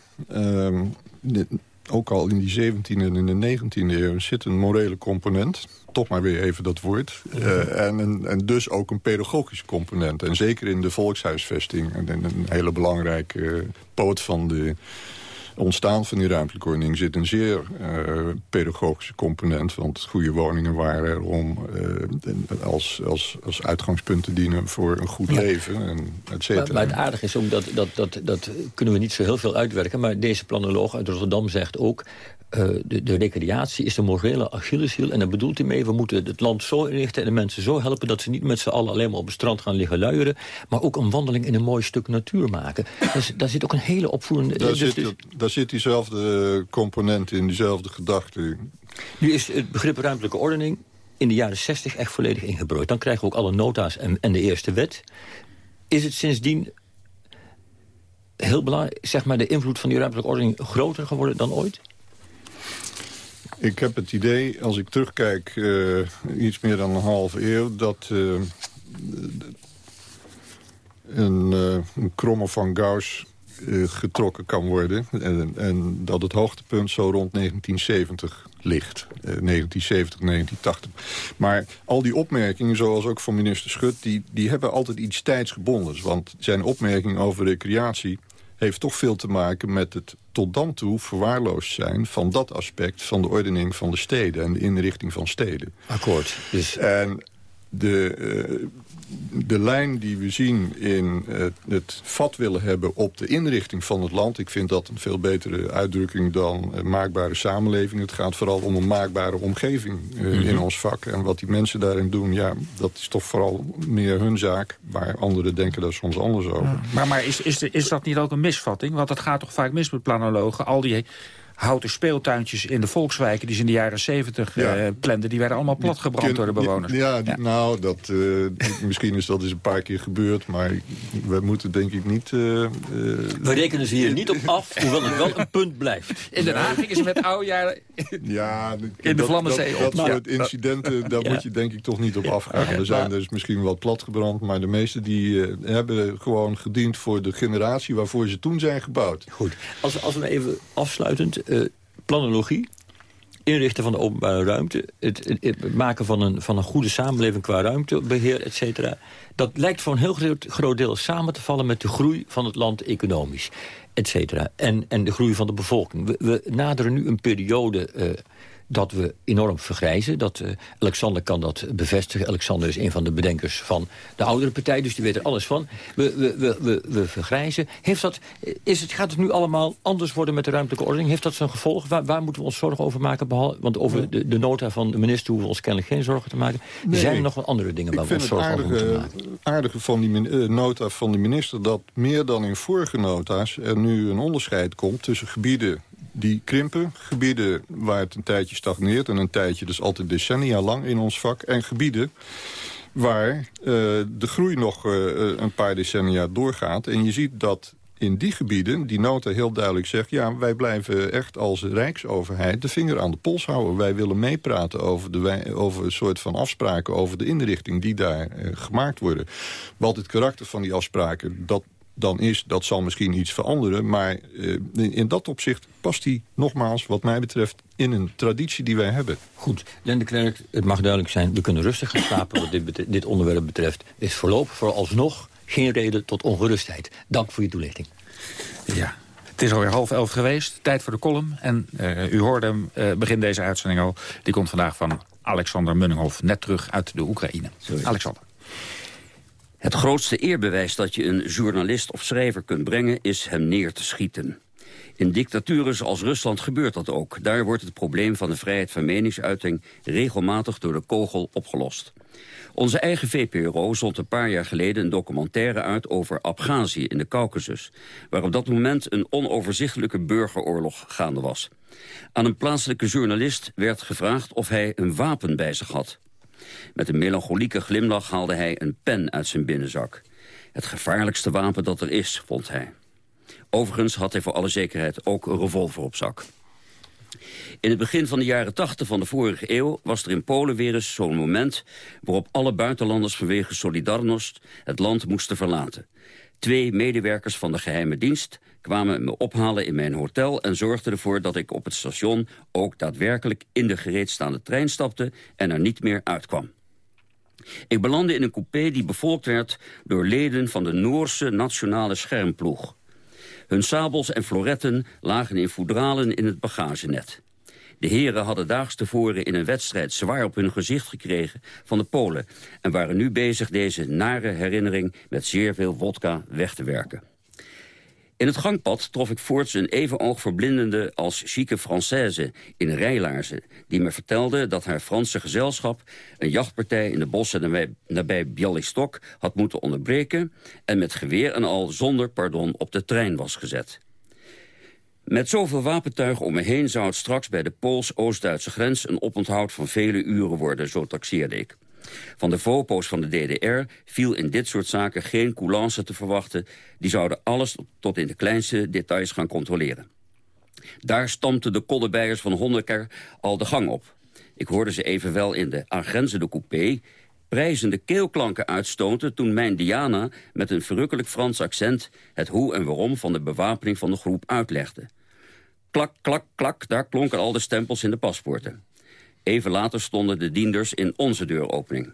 Dit, ook al in die 17e en in de 19e eeuw zit een morele component. Toch maar weer even dat woord. Uh, en, en, en dus ook een pedagogische component. En zeker in de volkshuisvesting. En een hele belangrijke uh, poot van de ontstaan van die ruimtelijke ordening zit een zeer uh, pedagogische component. Want goede woningen waren er om uh, als, als, als uitgangspunt te dienen voor een goed ja. leven. En et cetera. Maar, maar, het aardige is ook, dat, dat, dat, dat kunnen we niet zo heel veel uitwerken. Maar deze planoloog uit Rotterdam zegt ook... Uh, de, de recreatie is de morele Achilleshiel. En daar bedoelt hij mee, we moeten het land zo inrichten... en de mensen zo helpen dat ze niet met z'n allen alleen maar op het strand gaan liggen luieren... maar ook een wandeling in een mooi stuk natuur maken. Dus, daar zit ook een hele opvoerende... Daar, dus, zit, dus, daar zit diezelfde component in, diezelfde gedachte. Nu is het begrip ruimtelijke ordening in de jaren 60 echt volledig ingebroeid. Dan krijgen we ook alle nota's en, en de eerste wet. Is het sindsdien heel belangrijk, zeg maar, de invloed van die ruimtelijke ordening groter geworden dan ooit? Ik heb het idee, als ik terugkijk, uh, iets meer dan een halve eeuw... dat een, uh, een kromme van Gauss getrokken kan worden. En, en, dat het hoogtepunt zo rond 1970 ligt. 1970, 1980. Maar al die opmerkingen, zoals ook van minister Schut... die, die hebben altijd iets tijdsgebondens. Want zijn opmerking over recreatie heeft toch veel te maken met het tot dan toe verwaarloosd zijn... van dat aspect van de ordening van de steden en de inrichting van steden. Akkoord. Dus... En de, uh, de lijn die we zien in uh, het vat willen hebben op de inrichting van het land... ik vind dat een veel betere uitdrukking dan uh, maakbare samenleving. Het gaat vooral om een maakbare omgeving mm -hmm. in ons vak. En wat die mensen daarin doen, ja, dat is toch vooral meer hun zaak... waar anderen denken daar soms anders over. Ja. Maar, maar is, is, is dat niet ook een misvatting? Want het gaat toch vaak mis met planologen. Al die houten speeltuintjes in de volkswijken... die ze in de jaren zeventig ja. uh, planden, die werden allemaal platgebrand door de bewoners. Ja, ja. nou, dat, uh, <laughs> misschien is dat eens een paar keer gebeurd... maar we moeten denk ik niet... Uh, we rekenen ze hier niet op af, hoewel het wel een punt blijft. In Den Haag gingen ze met oude jaren <laughs> ja, in de Vlammenzee op. Dat soort incidenten, daar moet je denk ik toch niet op afgaan. Er zijn dus misschien wel platgebrand, maar de meeste die hebben gewoon gediend voor de generatie waarvoor ze toen zijn gebouwd. Goed, als, als we even afsluitend, uh, planologie, inrichten van de openbare ruimte... Het, het, maken van een, van een goede samenleving qua ruimtebeheer, et cetera... dat lijkt voor een heel groot, groot deel samen te vallen met de groei van het land economisch, et cetera. En, en de groei van de bevolking. We, we naderen nu een periode... Dat we enorm vergrijzen. Dat, uh, Alexander kan dat bevestigen. Alexander is een van de bedenkers van de oudere partij, dus die weet er alles van. We, we, we, we, we vergrijzen. Heeft dat, is het, gaat het nu allemaal anders worden met de ruimtelijke ordening? Heeft dat zijn gevolg? Waar, waar moeten we ons zorgen over maken? Behalve, want over de, de nota van de minister hoeven we ons kennelijk geen zorgen te maken. er zijn er nog wel andere dingen waar we ons zorgen over moeten maken. Het aardige van die uh, nota van de minister... dat meer dan in vorige nota's er nu een onderscheid komt tussen gebieden die krimpen. Gebieden waar het een tijdje stagneert... en een tijdje dus altijd decennia lang in ons vak. En gebieden waar uh, de groei nog uh, een paar decennia doorgaat. En je ziet dat in die gebieden die nota heel duidelijk zegt... ja, wij blijven echt als rijksoverheid de vinger aan de pols houden. Wij willen meepraten over, de, over een soort van afspraken... over de inrichting die daar gemaakt worden. Wat het karakter van die afspraken... dat dan is, dat zal misschien iets veranderen. Maar uh, in dat opzicht past hij nogmaals, wat mij betreft... in een traditie die wij hebben. Goed, Len Klerk, het mag duidelijk zijn... we kunnen rustig gaan slapen wat dit, dit onderwerp betreft. Is voorlopig vooralsnog geen reden tot ongerustheid. Dank voor je toelichting. Ja, het is alweer half elf geweest. Tijd voor de column. En uh, u hoorde hem uh, begin deze uitzending al. Die komt vandaag van Alexander Munninghoff. Net terug uit de Oekraïne. Sorry. Alexander. Het grootste eerbewijs dat je een journalist of schrijver kunt brengen... is hem neer te schieten. In dictaturen zoals Rusland gebeurt dat ook. Daar wordt het probleem van de vrijheid van meningsuiting... regelmatig door de kogel opgelost. Onze eigen VPRO zond een paar jaar geleden een documentaire uit over Abhazie in de Caucasus, waar op dat moment een onoverzichtelijke burgeroorlog gaande was. Aan een plaatselijke journalist werd gevraagd of hij een wapen bij zich had. Met een melancholieke glimlach haalde hij een pen uit zijn binnenzak. Het gevaarlijkste wapen dat er is, vond hij. Overigens had hij voor alle zekerheid ook een revolver op zak. In het begin van de jaren 80 van de vorige eeuw was er in Polen weer eens zo'n moment... waarop alle buitenlanders vanwege Solidarność het land moesten verlaten. Twee medewerkers van de geheime dienst kwamen me ophalen in mijn hotel... en zorgden ervoor dat ik op het station ook daadwerkelijk in de gereedstaande trein stapte... en er niet meer uitkwam. Ik belandde in een coupé die bevolkt werd door leden van de Noorse nationale schermploeg. Hun sabels en floretten lagen in foudralen in het bagagenet. De heren hadden daags tevoren in een wedstrijd zwaar op hun gezicht gekregen van de Polen... en waren nu bezig deze nare herinnering met zeer veel wodka weg te werken. In het gangpad trof ik voorts een even oogverblindende als chique Française in rijlaarzen... die me vertelde dat haar Franse gezelschap een jachtpartij in de bossen nabij, Bialystok had moeten onderbreken... en met geweer en al zonder pardon op de trein was gezet. Met zoveel wapentuig om me heen zou het straks bij de Pools-Oost-Duitse grens... een oponthoud van vele uren worden, zo taxeerde ik. Van de VOPO's van de DDR viel in dit soort zaken geen coulance te verwachten. Die zouden alles tot in de kleinste details gaan controleren. Daar stampten de koddebijers van Honecker al de gang op. Ik hoorde ze evenwel in de aangrenzende coupé prijzende keelklanken uitstoten... toen mijn Diana met een verrukkelijk Frans accent... het hoe en waarom van de bewapening van de groep uitlegde. Klak, klak, klak, daar klonken al de stempels in de paspoorten. Even later stonden de dienders in onze deuropening.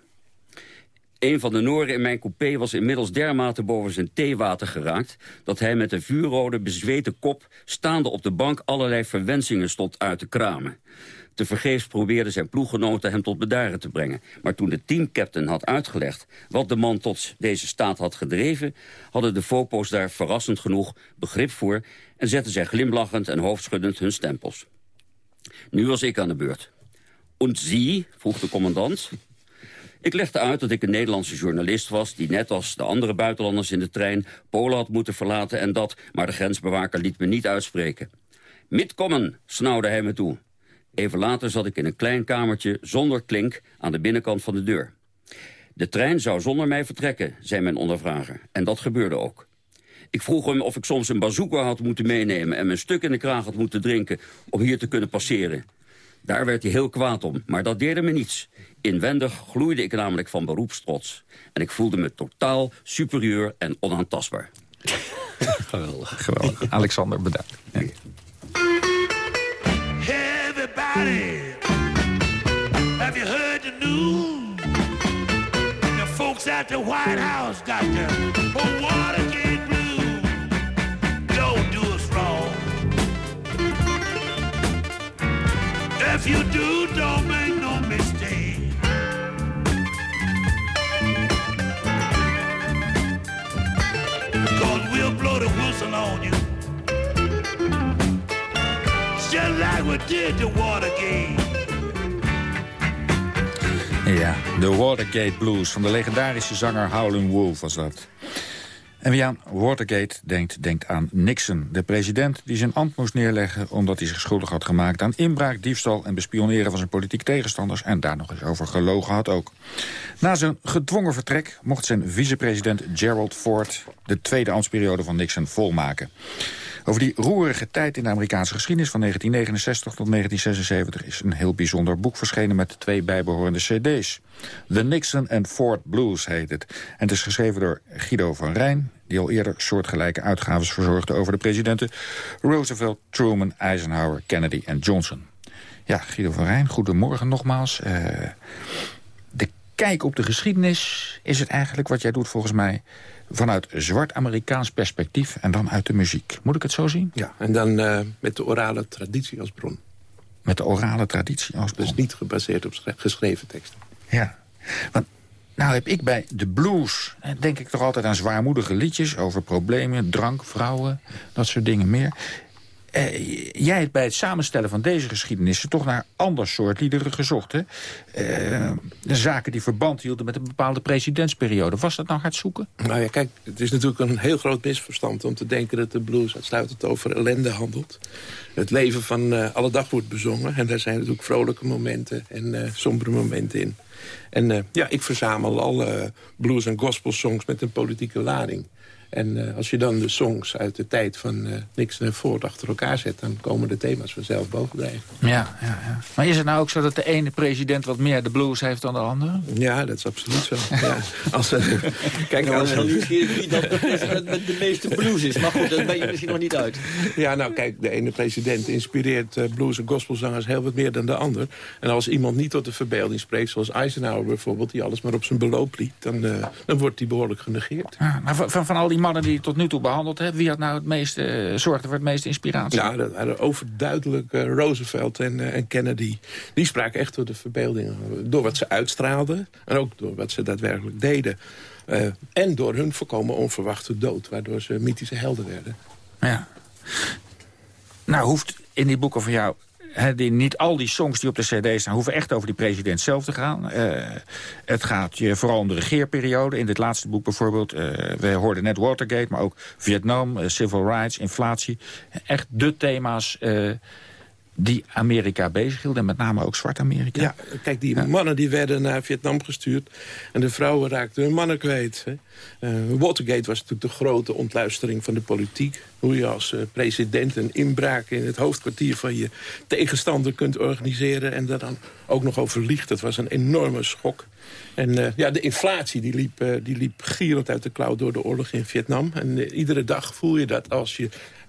Een van de Nooren in mijn coupé was inmiddels dermate boven zijn theewater geraakt... dat hij met een vuurrode, bezweten kop staande op de bank... allerlei verwensingen stond uit te kramen. Tevergeefs probeerde zijn ploeggenoten hem tot bedaren te brengen. Maar toen de teamcaptain had uitgelegd wat de man tot deze staat had gedreven... hadden de fopo's daar verrassend genoeg begrip voor... en zetten zij glimlachend en hoofdschuddend hun stempels. Nu was ik aan de beurt. En zie, vroeg de commandant. Ik legde uit dat ik een Nederlandse journalist was... die net als de andere buitenlanders in de trein Polen had moeten verlaten... en dat, maar de grensbewaker liet me niet uitspreken. Mitkommen, snauwde hij me toe. Even later zat ik in een klein kamertje zonder klink aan de binnenkant van de deur. De trein zou zonder mij vertrekken, zei mijn ondervrager. En dat gebeurde ook. Ik vroeg hem of ik soms een bazooka had moeten meenemen... en mijn stuk in de kraag had moeten drinken om hier te kunnen passeren. Daar werd hij heel kwaad om, maar dat deerde me niets. Inwendig gloeide ik namelijk van beroepstrots. En ik voelde me totaal superieur en onaantastbaar. <laughs> Geweldig. Geweldig. Alexander, bedankt. Ja. Everybody, have you heard the news? The folks at the White House got you do, don't make no mistake. Cause we'll blow the whistle on you. Just like we did the Watergate. Ja, de Watergate Blues van de legendarische zanger Howlin' Wolf was dat. En wie aan Watergate denkt, denkt aan Nixon. De president die zijn ambt moest neerleggen omdat hij zich schuldig had gemaakt... aan inbraak, diefstal en bespioneren van zijn politieke tegenstanders... en daar nog eens over gelogen had ook. Na zijn gedwongen vertrek mocht zijn vicepresident Gerald Ford... de tweede ambtsperiode van Nixon volmaken. Over die roerige tijd in de Amerikaanse geschiedenis van 1969 tot 1976 is een heel bijzonder boek verschenen met twee bijbehorende cd's. The Nixon and Ford Blues heet het. En het is geschreven door Guido van Rijn, die al eerder soortgelijke uitgaves verzorgde over de presidenten Roosevelt, Truman, Eisenhower, Kennedy en Johnson. Ja, Guido van Rijn, goedemorgen nogmaals. Uh, de kijk op de geschiedenis is het eigenlijk wat jij doet volgens mij vanuit zwart-Amerikaans perspectief en dan uit de muziek. Moet ik het zo zien? Ja, en dan uh, met de orale traditie als bron. Met de orale traditie als bron. Dus niet gebaseerd op geschreven teksten. Ja, want nou heb ik bij de blues, denk ik toch altijd aan zwaarmoedige liedjes... over problemen, drank, vrouwen, dat soort dingen meer. Uh, jij hebt bij het samenstellen van deze geschiedenissen... toch naar ander soort liederen gezocht, hè? De zaken die verband hielden met een bepaalde presidentsperiode. Was dat nou hard zoeken? Nou ja, kijk, het is natuurlijk een heel groot misverstand... om te denken dat de blues uitsluitend over ellende handelt. Het leven van uh, alle dag wordt bezongen. En daar zijn natuurlijk vrolijke momenten en sombere momenten in. En ja, ik verzamel alle blues- en gospelsongs met een politieke lading. En uh, als je dan de songs uit de tijd van uh, Nixon en Ford achter elkaar zet... dan komen de thema's vanzelf bovendrijven. Ja, ja, ja. Maar is het nou ook zo dat de ene president wat meer de blues heeft dan de andere? Ja, dat is absoluut zo. <laughs> ja. <laughs> Als, uh, kijk, nou, als, wie dat de president met de meeste blues is. Maar goed, dat ben je misschien nog niet uit. Ja, nou kijk, de ene president inspireert blues- en gospelzangers heel wat meer dan de ander. En als iemand niet tot de verbeelding spreekt, zoals Eisenhower bijvoorbeeld... die alles maar op zijn beloop liet, dan, dan wordt die behoorlijk genegeerd. Ja, maar van, van al die mannen die je tot nu toe behandeld hebt... wie had nou het meeste, uh, zorgde voor het meeste inspiratie? Ja, dat waren overduidelijk uh, Roosevelt en, uh, en, Kennedy. Die spraken echt door de verbeelding. Door wat ze uitstraalden en ook door wat ze daadwerkelijk deden. en door hun voorkomen onverwachte dood... waardoor ze mythische helden werden. Ja. Nou, hoeft in die boeken van jou Die, niet al die songs die op de cd staan... hoeven echt over die president zelf te gaan. Uh, het gaat je vooral om de regeerperiode. In dit laatste boek bijvoorbeeld... Uh, we hoorden net Watergate, maar ook Vietnam, uh, civil rights, inflatie. Echt de thema's die Amerika bezighielden. En met name ook Zwart-Amerika. Ja, kijk, die mannen die werden naar Vietnam gestuurd. En de vrouwen raakten hun mannen kwijt. Hè. Uh, Watergate was natuurlijk de grote ontluistering van de politiek. Hoe je als uh, president een inbraak in het hoofdkwartier van je tegenstander kunt organiseren... en daar dan ook nog over liegt. Dat was een enorme schok. En uh, ja, de inflatie die liep, uh, die liep gierend uit de klauw door de oorlog in Vietnam. En uh, iedere dag voel je dat als je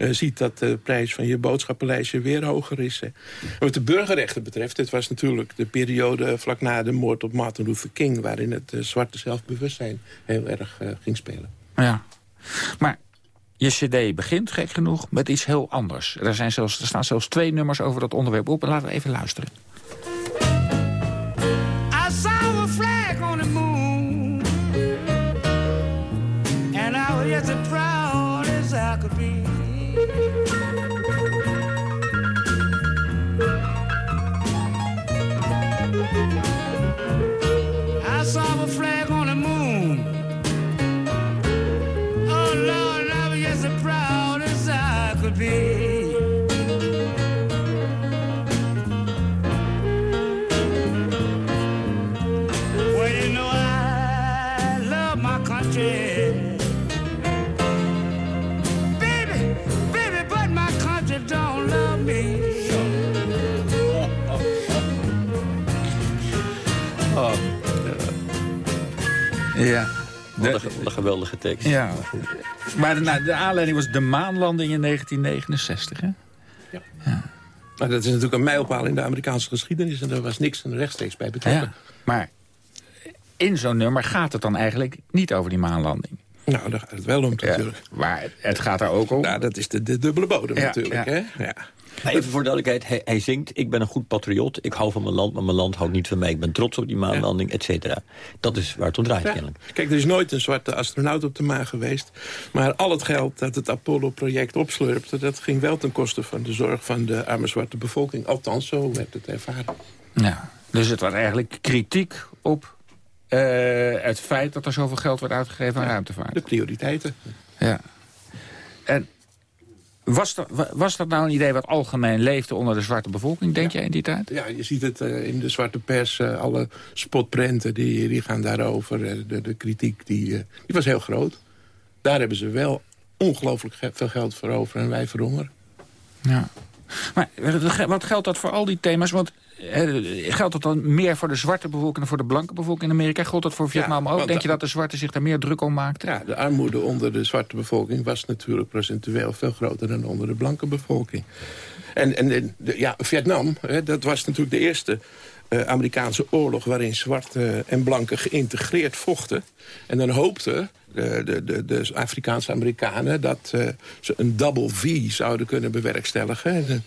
ziet dat de prijs van je boodschappenlijstje weer hoger is. Wat de burgerrechten betreft, dit was natuurlijk de periode vlak na de moord op Martin Luther King... waarin het zwarte zelfbewustzijn heel erg ging spelen. Ja, maar je cd begint, gek genoeg, met iets heel anders. Er, zijn zelfs, er staan zelfs twee nummers over dat onderwerp op. En laten we even luisteren. Wat een, wat een geweldige tekst. Ja. Maar de, nou, de aanleiding was de maanlanding in 1969, hè? Maar dat is natuurlijk een mijlpaal in de Amerikaanse geschiedenis... en daar was niks rechtstreeks bij betrokken. Ja. Maar in zo'n nummer gaat het dan eigenlijk niet over die maanlanding. Nou, daar gaat het wel om natuurlijk. maar het gaat daar ook om. Nou, dat is de, de dubbele bodem Ja, natuurlijk. ja. Hè? Ja. Maar even voor duidelijkheid, hij, hij zingt... ik ben een goed patriot, ik hou van mijn land... maar mijn land houdt niet van mij, ik ben trots op die maanlanding, et cetera. Dat is waar het om draait, Ja. kennelijk. Kijk, er is nooit een zwarte astronaut op de maan geweest. Maar al het geld dat het Apollo-project opslurpte... dat ging wel ten koste van de zorg van de arme zwarte bevolking. Althans, zo werd het ervaren. Ja. Dus het was eigenlijk kritiek op het feit dat er zoveel geld wordt uitgegeven aan ruimtevaart. De prioriteiten. Ja. En was dat, wa- was dat nou een idee wat algemeen leefde onder de zwarte bevolking, denk jij, in die tijd? Ja, je ziet het eh, in de zwarte pers. eh, alle spotprenten die, die gaan daarover. Eh, de, de kritiek die, eh, die was heel groot. Daar hebben ze wel ongelooflijk ge- veel geld voor over en wij verhongeren. Ja. Maar wat geldt dat voor al die thema's? Want eh, geldt dat dan meer voor de zwarte bevolking dan voor de blanke bevolking in Amerika? Geldt dat voor Vietnam ook? Denk je dat- de zwarten zich daar meer druk om maakten? Ja, de armoede onder de zwarte bevolking was natuurlijk procentueel veel groter dan onder de blanke bevolking. En, en ja, Vietnam, hè, dat was natuurlijk de eerste eh, Amerikaanse oorlog... waarin zwarte en blanken geïntegreerd vochten. En dan hoopten de, de, de, Afrikaanse Amerikanen... dat eh, ze een double V zouden kunnen bewerkstelligen. Een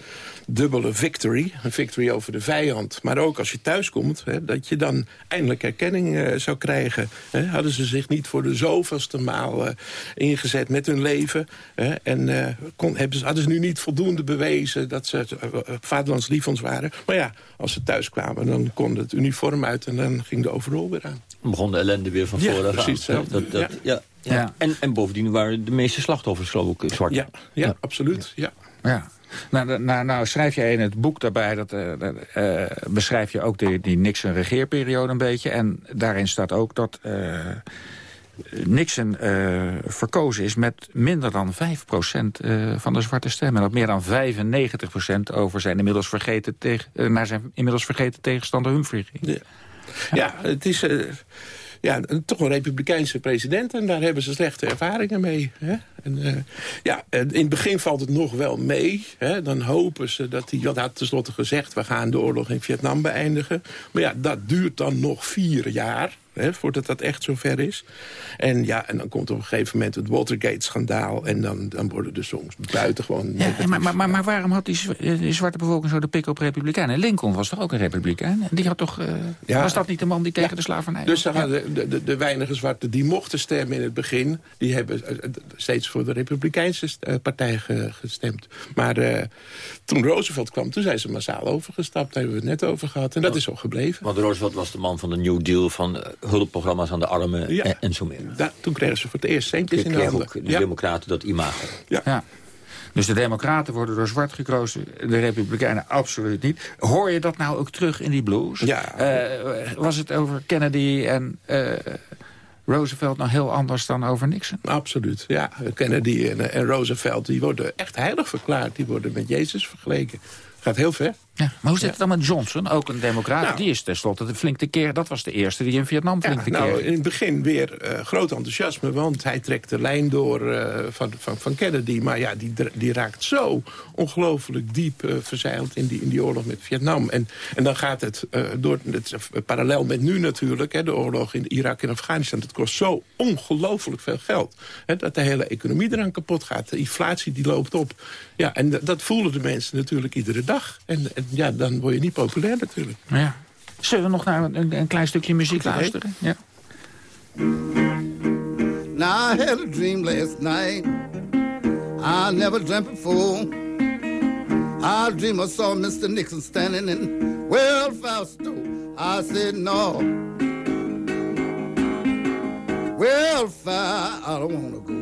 dubbele victory, een victory over de vijand. Maar ook als je thuiskomt, hè, dat je dan eindelijk erkenning eh, zou krijgen. Hè. Hadden ze zich niet voor de zoveelste maal eh, ingezet met hun leven. Hè, en eh, kon, hebben ze, hadden ze nu niet voldoende bewezen dat ze uh, vaderlandsliefends waren. Maar ja, als ze thuis kwamen, dan kon het uniform uit en dan ging de overal weer aan. Dan begon de ellende weer van Ja, voren af precies aan. hetzelfde. Dat, dat, ja. Ja. Ja. En, en bovendien waren de meeste slachtoffers geloof ik zwart. Ja, ja, absoluut. Ja. Ja. Nou, de- nou, nou schrijf jij in het boek daarbij, dat, eh, eh, beschrijf je ook die, die Nixon-regeerperiode een beetje. En daarin staat ook dat eh, Nixon eh, verkozen is met minder dan 5% eh, van de zwarte stemmen. En dat meer dan 95% over zijn inmiddels vergeten tegen, eh, naar zijn inmiddels vergeten tegenstander Humphrey ging. Ja, het is eh, ja, een- toch een republikeinse president. En daar hebben ze slechte ervaringen mee. Hè? En, eh, ja, in het begin valt het nog wel mee. Hè? Dan hopen ze dat hij... Dat had tenslotte gezegd, we gaan de oorlog in Vietnam beëindigen. Maar ja, dat duurt dan nog vier jaar... Hè, voordat dat echt zover is. En ja, en dan komt op een gegeven moment het Watergate-schandaal... en dan, dan worden de songs buitengewoon... Ja, maar, maar, maar, maar waarom had die, eh, die zwarte bevolking zo de pik op republikeinen? Lincoln was toch ook een republikein? En Die had toch, eh, Ja. Was dat niet de man die tegen de slavernij Dus? Ja. de, de, de weinige zwarten die mochten stemmen in het begin... die hebben eh, steeds voor de Republikeinse eh, partij ge- gestemd. Maar eh, toen Roosevelt kwam, toen zijn ze massaal overgestapt. Daar hebben we het net over gehad. En dat is zo gebleven. Want Roosevelt was de man van de New Deal... van eh, hulpprogramma's aan de armen Ja. en, en zo meer. Da- toen kregen ze voor het eerst centjes in de handen. ook de Ja. democraten dat imago. Ja. Dus de democraten worden door zwart gekozen, de republikeinen absoluut niet. Hoor je dat nou ook terug in die blues? Ja. Eh, was het over Kennedy en eh, Roosevelt nou heel anders dan over Nixon? Absoluut, ja. Kennedy en, en Roosevelt die worden echt heilig verklaard. Die worden met Jezus vergeleken. Gaat heel ver. Ja, maar hoe zit het dan met Johnson, ook een democraat? Nou. die is tenslotte de flink te keer. Dat was de eerste die in Vietnam flink Ja, nou, in het begin weer eh, groot enthousiasme, want hij trekt de lijn door eh, van, van, van Kennedy. Maar ja, die, die raakt zo ongelooflijk diep eh, verzeild in die, in die oorlog met Vietnam. En, en dan gaat het door, het, parallel met nu natuurlijk, hè, de oorlog in Irak en Afghanistan. Het kost zo ongelooflijk veel geld. Hè, dat de hele economie eraan kapot gaat. De inflatie die loopt op. Ja, en dat voelen de mensen natuurlijk iedere dag. En ja, dan word je niet populair natuurlijk. Ja. Zullen we nog naar een, een klein stukje muziek luisteren? Ja. Now I had a dream last night. I never dreamt before. I dream I saw Mr. Nixon standing in welfare store. I said no. Welfare, I don't wanna go.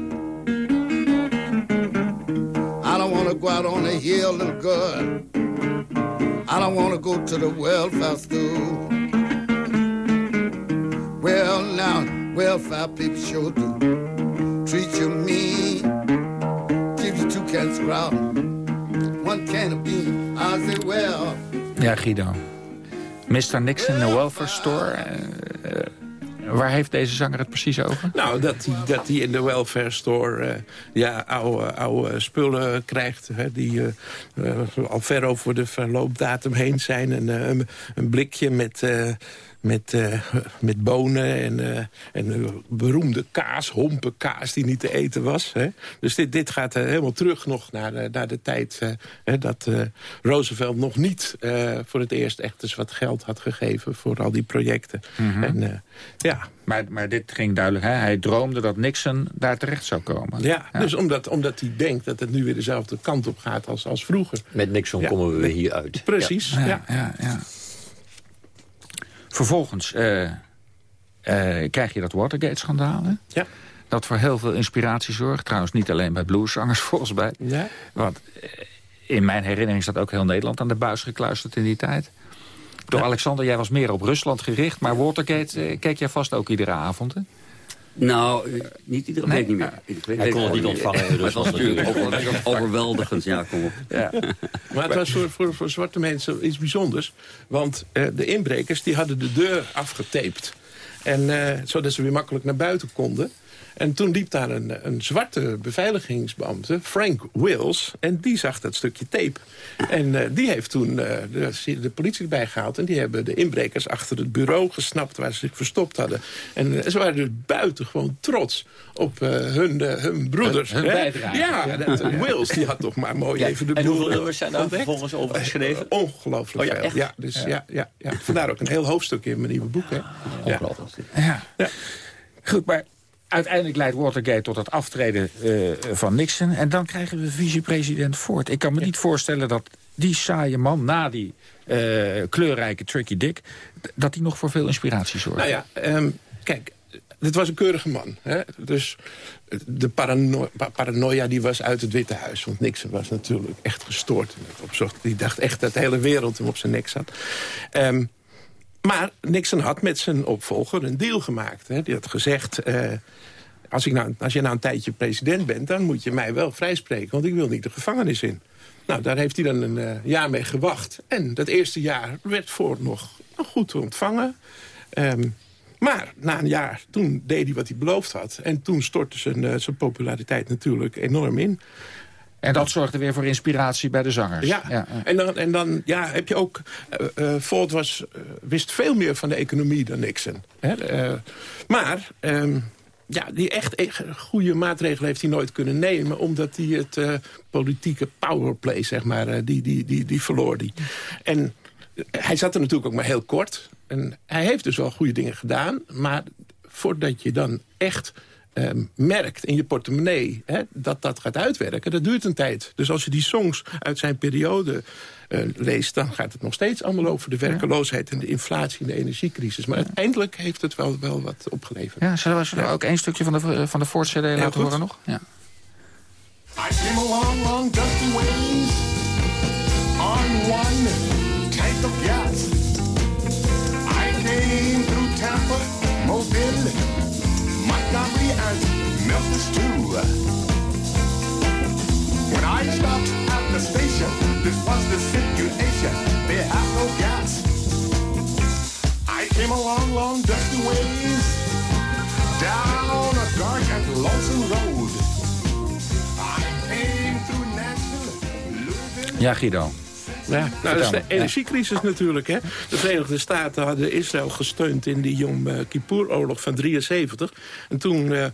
I don't wanna go out on a hill, little girl. I don't wanna go to the welfare store. Well, now, welfare people sure do treat you mean. Give you two cans of ground, one can of bean. I say, well, Ja, Guido. Mr. Nixon de welfare store. eh, eh, waar heeft deze zanger het precies over? Nou, dat hij dat in de welfare store uh, ja, oude, oude spullen krijgt... Hè, die uh, uh, al ver over de verloopdatum heen zijn. En een, een blikje met met, uh, met bonen en, uh, en beroemde kaas, hompenkaas die niet te eten was. Hè. Dus dit, dit gaat uh, helemaal terug nog naar de, naar de tijd dat Roosevelt nog niet voor het eerst echt eens wat geld had gegeven voor al die projecten. Mm -hmm. en, ja. maar, maar dit ging duidelijk, hè? hij droomde dat Nixon daar terecht zou komen. Ja, ja. dus omdat, omdat hij denkt dat het nu weer dezelfde kant op gaat als, als vroeger. Met Nixon ja. komen we weer hier uit. Precies, ja. ja, ja. Vervolgens uh, uh, krijg je dat Watergate-schandaal. Ja. Dat voor heel veel inspiratie zorgt. Trouwens niet alleen bij blueszangers <laughs> volgens mij. Ja. Want in mijn herinnering staat ook heel Nederland aan de buis gekluisterd in die tijd. Door ja. Alexander, jij was meer op Rusland gericht. Maar Watergate keek jij vast ook iedere avond, hè? Nou, niet iedere nee, week niet meer. Ik weet, Hij kon het niet ontvangen. Maar het was natuurlijk over, overweldigend. Ja, kom op. Ja. Maar het was voor, voor, voor zwarte mensen iets bijzonders. Want uh, de inbrekers die hadden de deur afgetaped. En, uh, zodat ze weer makkelijk naar buiten konden. En toen liep daar een, een zwarte beveiligingsbeambte, Frank Wills... en die zag dat stukje tape. En uh, die heeft toen uh, de, de, politie erbij gehaald... en die hebben de inbrekers achter het bureau gesnapt... waar ze zich verstopt hadden. En uh, ze waren dus buitengewoon trots op hun, hun broeders. Hun, hun bijdrage. Ja, ja. Dat, Wills die had toch maar mooi ja. even de En boel hoeveel nummers zijn daar vervolgens over geschreven? ongelooflijk oh, ja, veel. Ja, dus, ja. Ja, ja, Vandaar ook een heel hoofdstuk in mijn nieuwe boek. Hè. Ongelooflijk. Ja. ja. Goed, maar uiteindelijk leidt Watergate tot het aftreden uh, van Nixon. En dan krijgen we vicepresident Ford. Ik kan me ja. niet voorstellen dat die saaie man na die uh, kleurrijke Tricky Dick... dat hij nog voor veel inspiratie zorgt. Nou ja, um, kijk, dit was een keurige man. Hè? Dus de parano paranoia die was uit het Witte Huis. Want Nixon was natuurlijk echt gestoord in het opzocht. Die dacht echt dat de hele wereld hem op zijn nek zat. Um, maar Nixon had met zijn opvolger een deal gemaakt. Hè. Die had gezegd, uh, als, ik nou, als je nou een tijdje president bent... dan moet je mij wel vrijspreken, want ik wil niet de gevangenis in. Nou, daar heeft hij dan een uh, jaar mee gewacht. En dat eerste jaar werd Ford nog, goed ontvangen. Um, maar na een jaar, toen deed hij wat hij beloofd had. En toen stortte zijn, uh, zijn populariteit natuurlijk enorm in. En dat zorgde weer voor inspiratie bij de zangers. Ja, ja. en dan, en dan ja, heb je ook... Uh, Ford was, uh, wist veel meer van de economie dan Nixon. Hè? maar um, ja, die echt, echt goede maatregelen heeft hij nooit kunnen nemen... omdat hij het politieke powerplay, zeg maar, die, die, die, die verloor. Die. En hij zat er natuurlijk ook maar heel kort. En hij heeft dus wel goede dingen gedaan. Maar voordat je dan echt um, merkt in je portemonnee hè, dat dat gaat uitwerken, dat duurt een tijd. Dus als je die songs uit zijn periode uh, leest... dan gaat het nog steeds allemaal over de werkeloosheid... en de inflatie en de energiecrisis. Maar ja. uiteindelijk heeft het wel, wel wat opgeleverd. Ja, zullen we ja. ook één stukje van de, van de Ford CD laten horen nog? Ja. I long, long dusty ways on one tank of gas. And Memphis too. When I stopped at the station, this was the situation. They have no gas. I came a long, long dusty ways down a dark and lonesome road. I came through Nashville. Ja, Guido. Ja, nou, dat is de energiecrisis ja. natuurlijk. Hè. De Verenigde Staten hadden Israël gesteund in die Yom Kippur-oorlog van 73. En toen uh,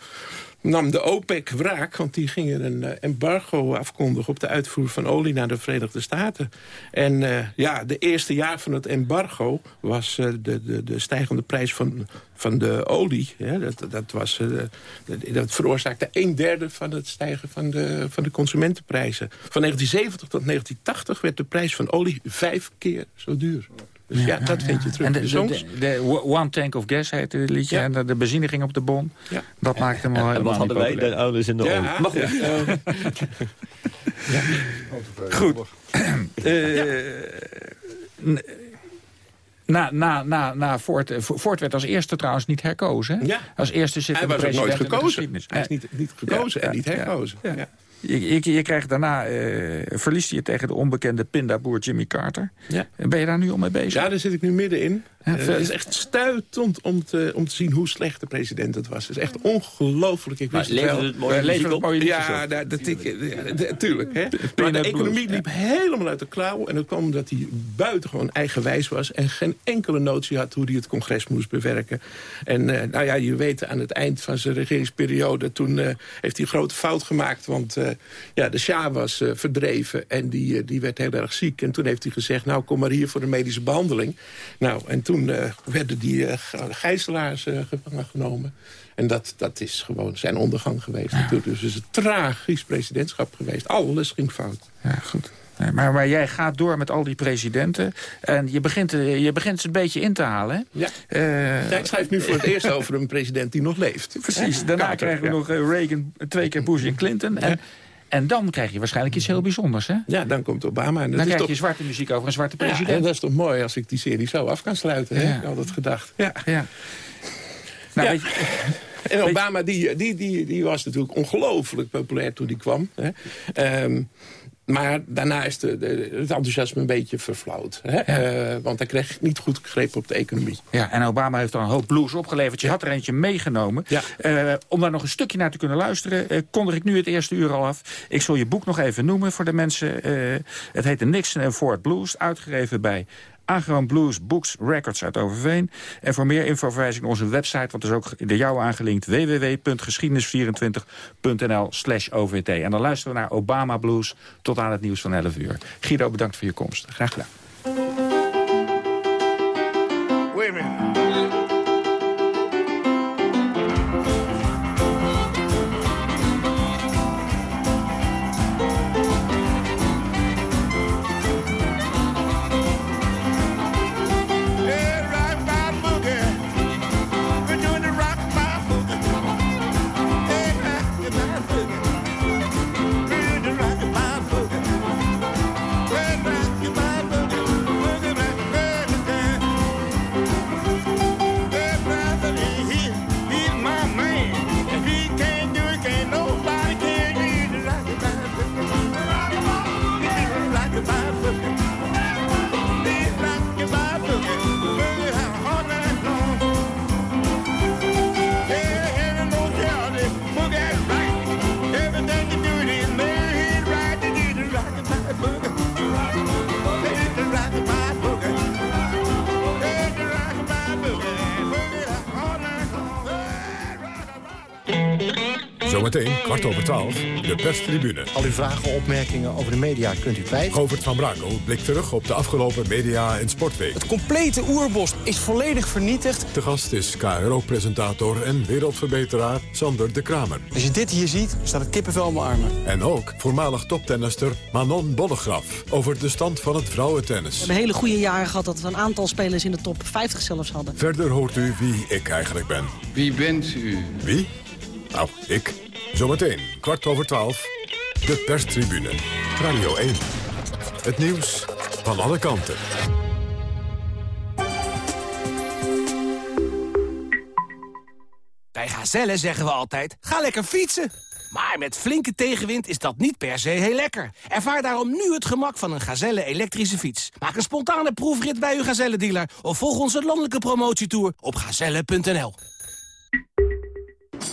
nam de OPEC wraak, want die gingen een uh, embargo afkondigen... op de uitvoer van olie naar de Verenigde Staten. En uh, ja, de eerste jaar van het embargo was de, de, de stijgende prijs van, van de olie. Dat, dat, was, dat veroorzaakte een derde van het stijgen van de, van de consumentenprijzen. Van 1970 tot 1980 werd de prijs van olie vijf keer zo duur. Dus ja, ja dat vind je terug. En de, de, de, de, One Tank of Gas heette het liedje. Ja. En de, de benzine ging op de bon. Ja. Dat maakte hem wel en, wat hadden wij de ouders in de ja. ogen? Mag ja. ja. Goed. Uh, na, na, na, na Ford, Ford werd als eerste trouwens niet herkozen. Hè? Ja. Als eerste zit Hij was ook nooit gekozen. Hij is niet, niet gekozen en niet herkozen. Ja. Je, je, je, krijgt daarna, uh, verliest je tegen de onbekende pindaboer Jimmy Carter. Ja. Ben je daar nu al mee bezig? Ja, daar zit ik nu middenin. Het is echt stuitend om te, om te zien hoe slecht de president het was. Het is echt ongelooflijk. Ik wist maar het wel. het mooie het mooie Ja, daar- dat ik, natuurlijk. Hè. Maar de economie liep helemaal uit de klauw. En dat kwam omdat hij buitengewoon eigenwijs was... en geen enkele notie had hoe hij het congres moest bewerken. En eh, nou ja, je weet, aan het eind van zijn regeringsperiode... toen eh, heeft hij een grote fout gemaakt. Want eh, ja, de Shah was eh, verdreven en die, eh, die werd heel erg ziek. En toen heeft hij gezegd, nou, kom maar hier voor de medische behandeling. Nou, en toen eh, werden die ge- gijzelaars eh, gevangen genomen. En dat, dat is gewoon zijn ondergang geweest. natuurlijk. Dus het is een tragisch presidentschap geweest. Alles ging fout. Ja, goed. Nee, maar, maar jij gaat door met al die presidenten. En je begint, je begint ze een beetje in te halen. hè? Ja. Ja, ik schrijf nu voor het <laughs> eerst over een president die nog leeft. Precies. Daarna Carter, krijgen we ja. nog Reagan, twee keer Bush en Clinton. En, en dan krijg je waarschijnlijk iets heel bijzonders, hè? Ja, dan komt Obama. En dat Dan is krijg toch... je zwarte muziek over een zwarte Ja, president. en dat is toch mooi als ik die serie zo af kan sluiten. Hè? Ja. Ik had het gedacht. Ja. Ja. Nou, weet je, <laughs> En Obama die, die, die, die was natuurlijk ongelooflijk populair toen hij kwam. Hè. Ehm, maar daarna is de, de- het enthousiasme een beetje verflauwd. Hè. Eh, want hij kreeg niet goed greep op de economie. Ja, en Obama heeft er een hoop blues opgeleverd. Je had er eentje meegenomen. Eh, om daar nog een stukje naar te kunnen luisteren... eh, kondig ik nu het eerste uur al af. Ik zal je boek nog even noemen voor de mensen. Het heet de Nixon en Ford Blues. Uitgegeven bij Agron Blues Books Records uit Overveen. En voor meer info verwijs ik naar onze website... want is ook de jou aangelinkt... www.geschiedenis24.nl slash OVT. En dan luisteren we naar Obama Blues tot aan het nieuws van 11 uur. Guido, bedankt voor je komst. Graag gedaan. Vragen, opmerkingen over de media kunt u kwijt. Govert van Brakel blikt terug op de afgelopen media- en sportweek. Het complete oerbos is volledig vernietigd. De gast is KRO-presentator en wereldverbeteraar Sander de Kramer. Als je dit hier ziet, staat het kippenvel in mijn armen. En ook voormalig toptennister Manon Bollegraf over de stand van het vrouwentennis. We hebben hele goede jaren gehad dat we een aantal spelers in de top 50 zelfs hadden. Verder hoort u wie ik eigenlijk ben. Wie bent u? Wie? Nou, ik. Zometeen, kwart over twaalf, de perstribune. Radio 1. Het nieuws van alle kanten. Bij Gazelle zeggen we altijd, ga lekker fietsen. Maar met flinke tegenwind is dat niet per se heel lekker. Ervaar daarom nu het gemak van een Gazelle elektrische fiets. Maak een spontane proefrit bij uw Gazelle-dealer... of volg onze landelijke promotietour op gazelle.nl.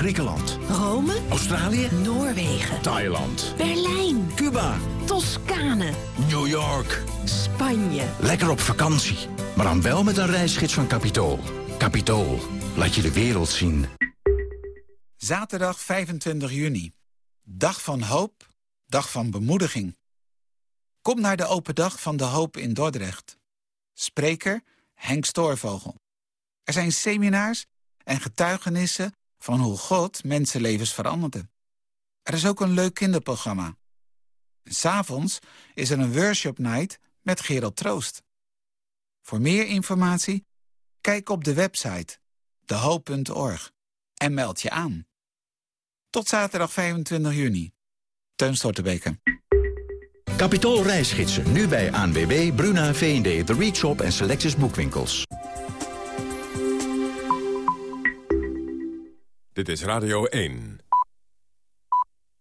Griekenland, Rome, Australië, Noorwegen, Thailand, Berlijn, Cuba, Toscane, New York. Spanje. Lekker op vakantie, maar dan wel met een reisgids van Capitool. Capitool, laat je de wereld zien. Zaterdag 25 juni. Dag van hoop, dag van bemoediging. Kom naar de open dag van de hoop in Dordrecht. Spreker Henk Stoorvogel. Er zijn seminars en getuigenissen van hoe God mensenlevens veranderde. Er is ook een leuk kinderprogramma. S'avonds is er een workshop night met Gerald Troost. Voor meer informatie, kijk op de website dehoop.org en meld je aan. Tot zaterdag 25 juni. Teun Stortebeke. Reisgidsen, nu bij ANWB, Bruna, V&D, The Reach Shop en Selectus Boekwinkels. Dit is Radio 1.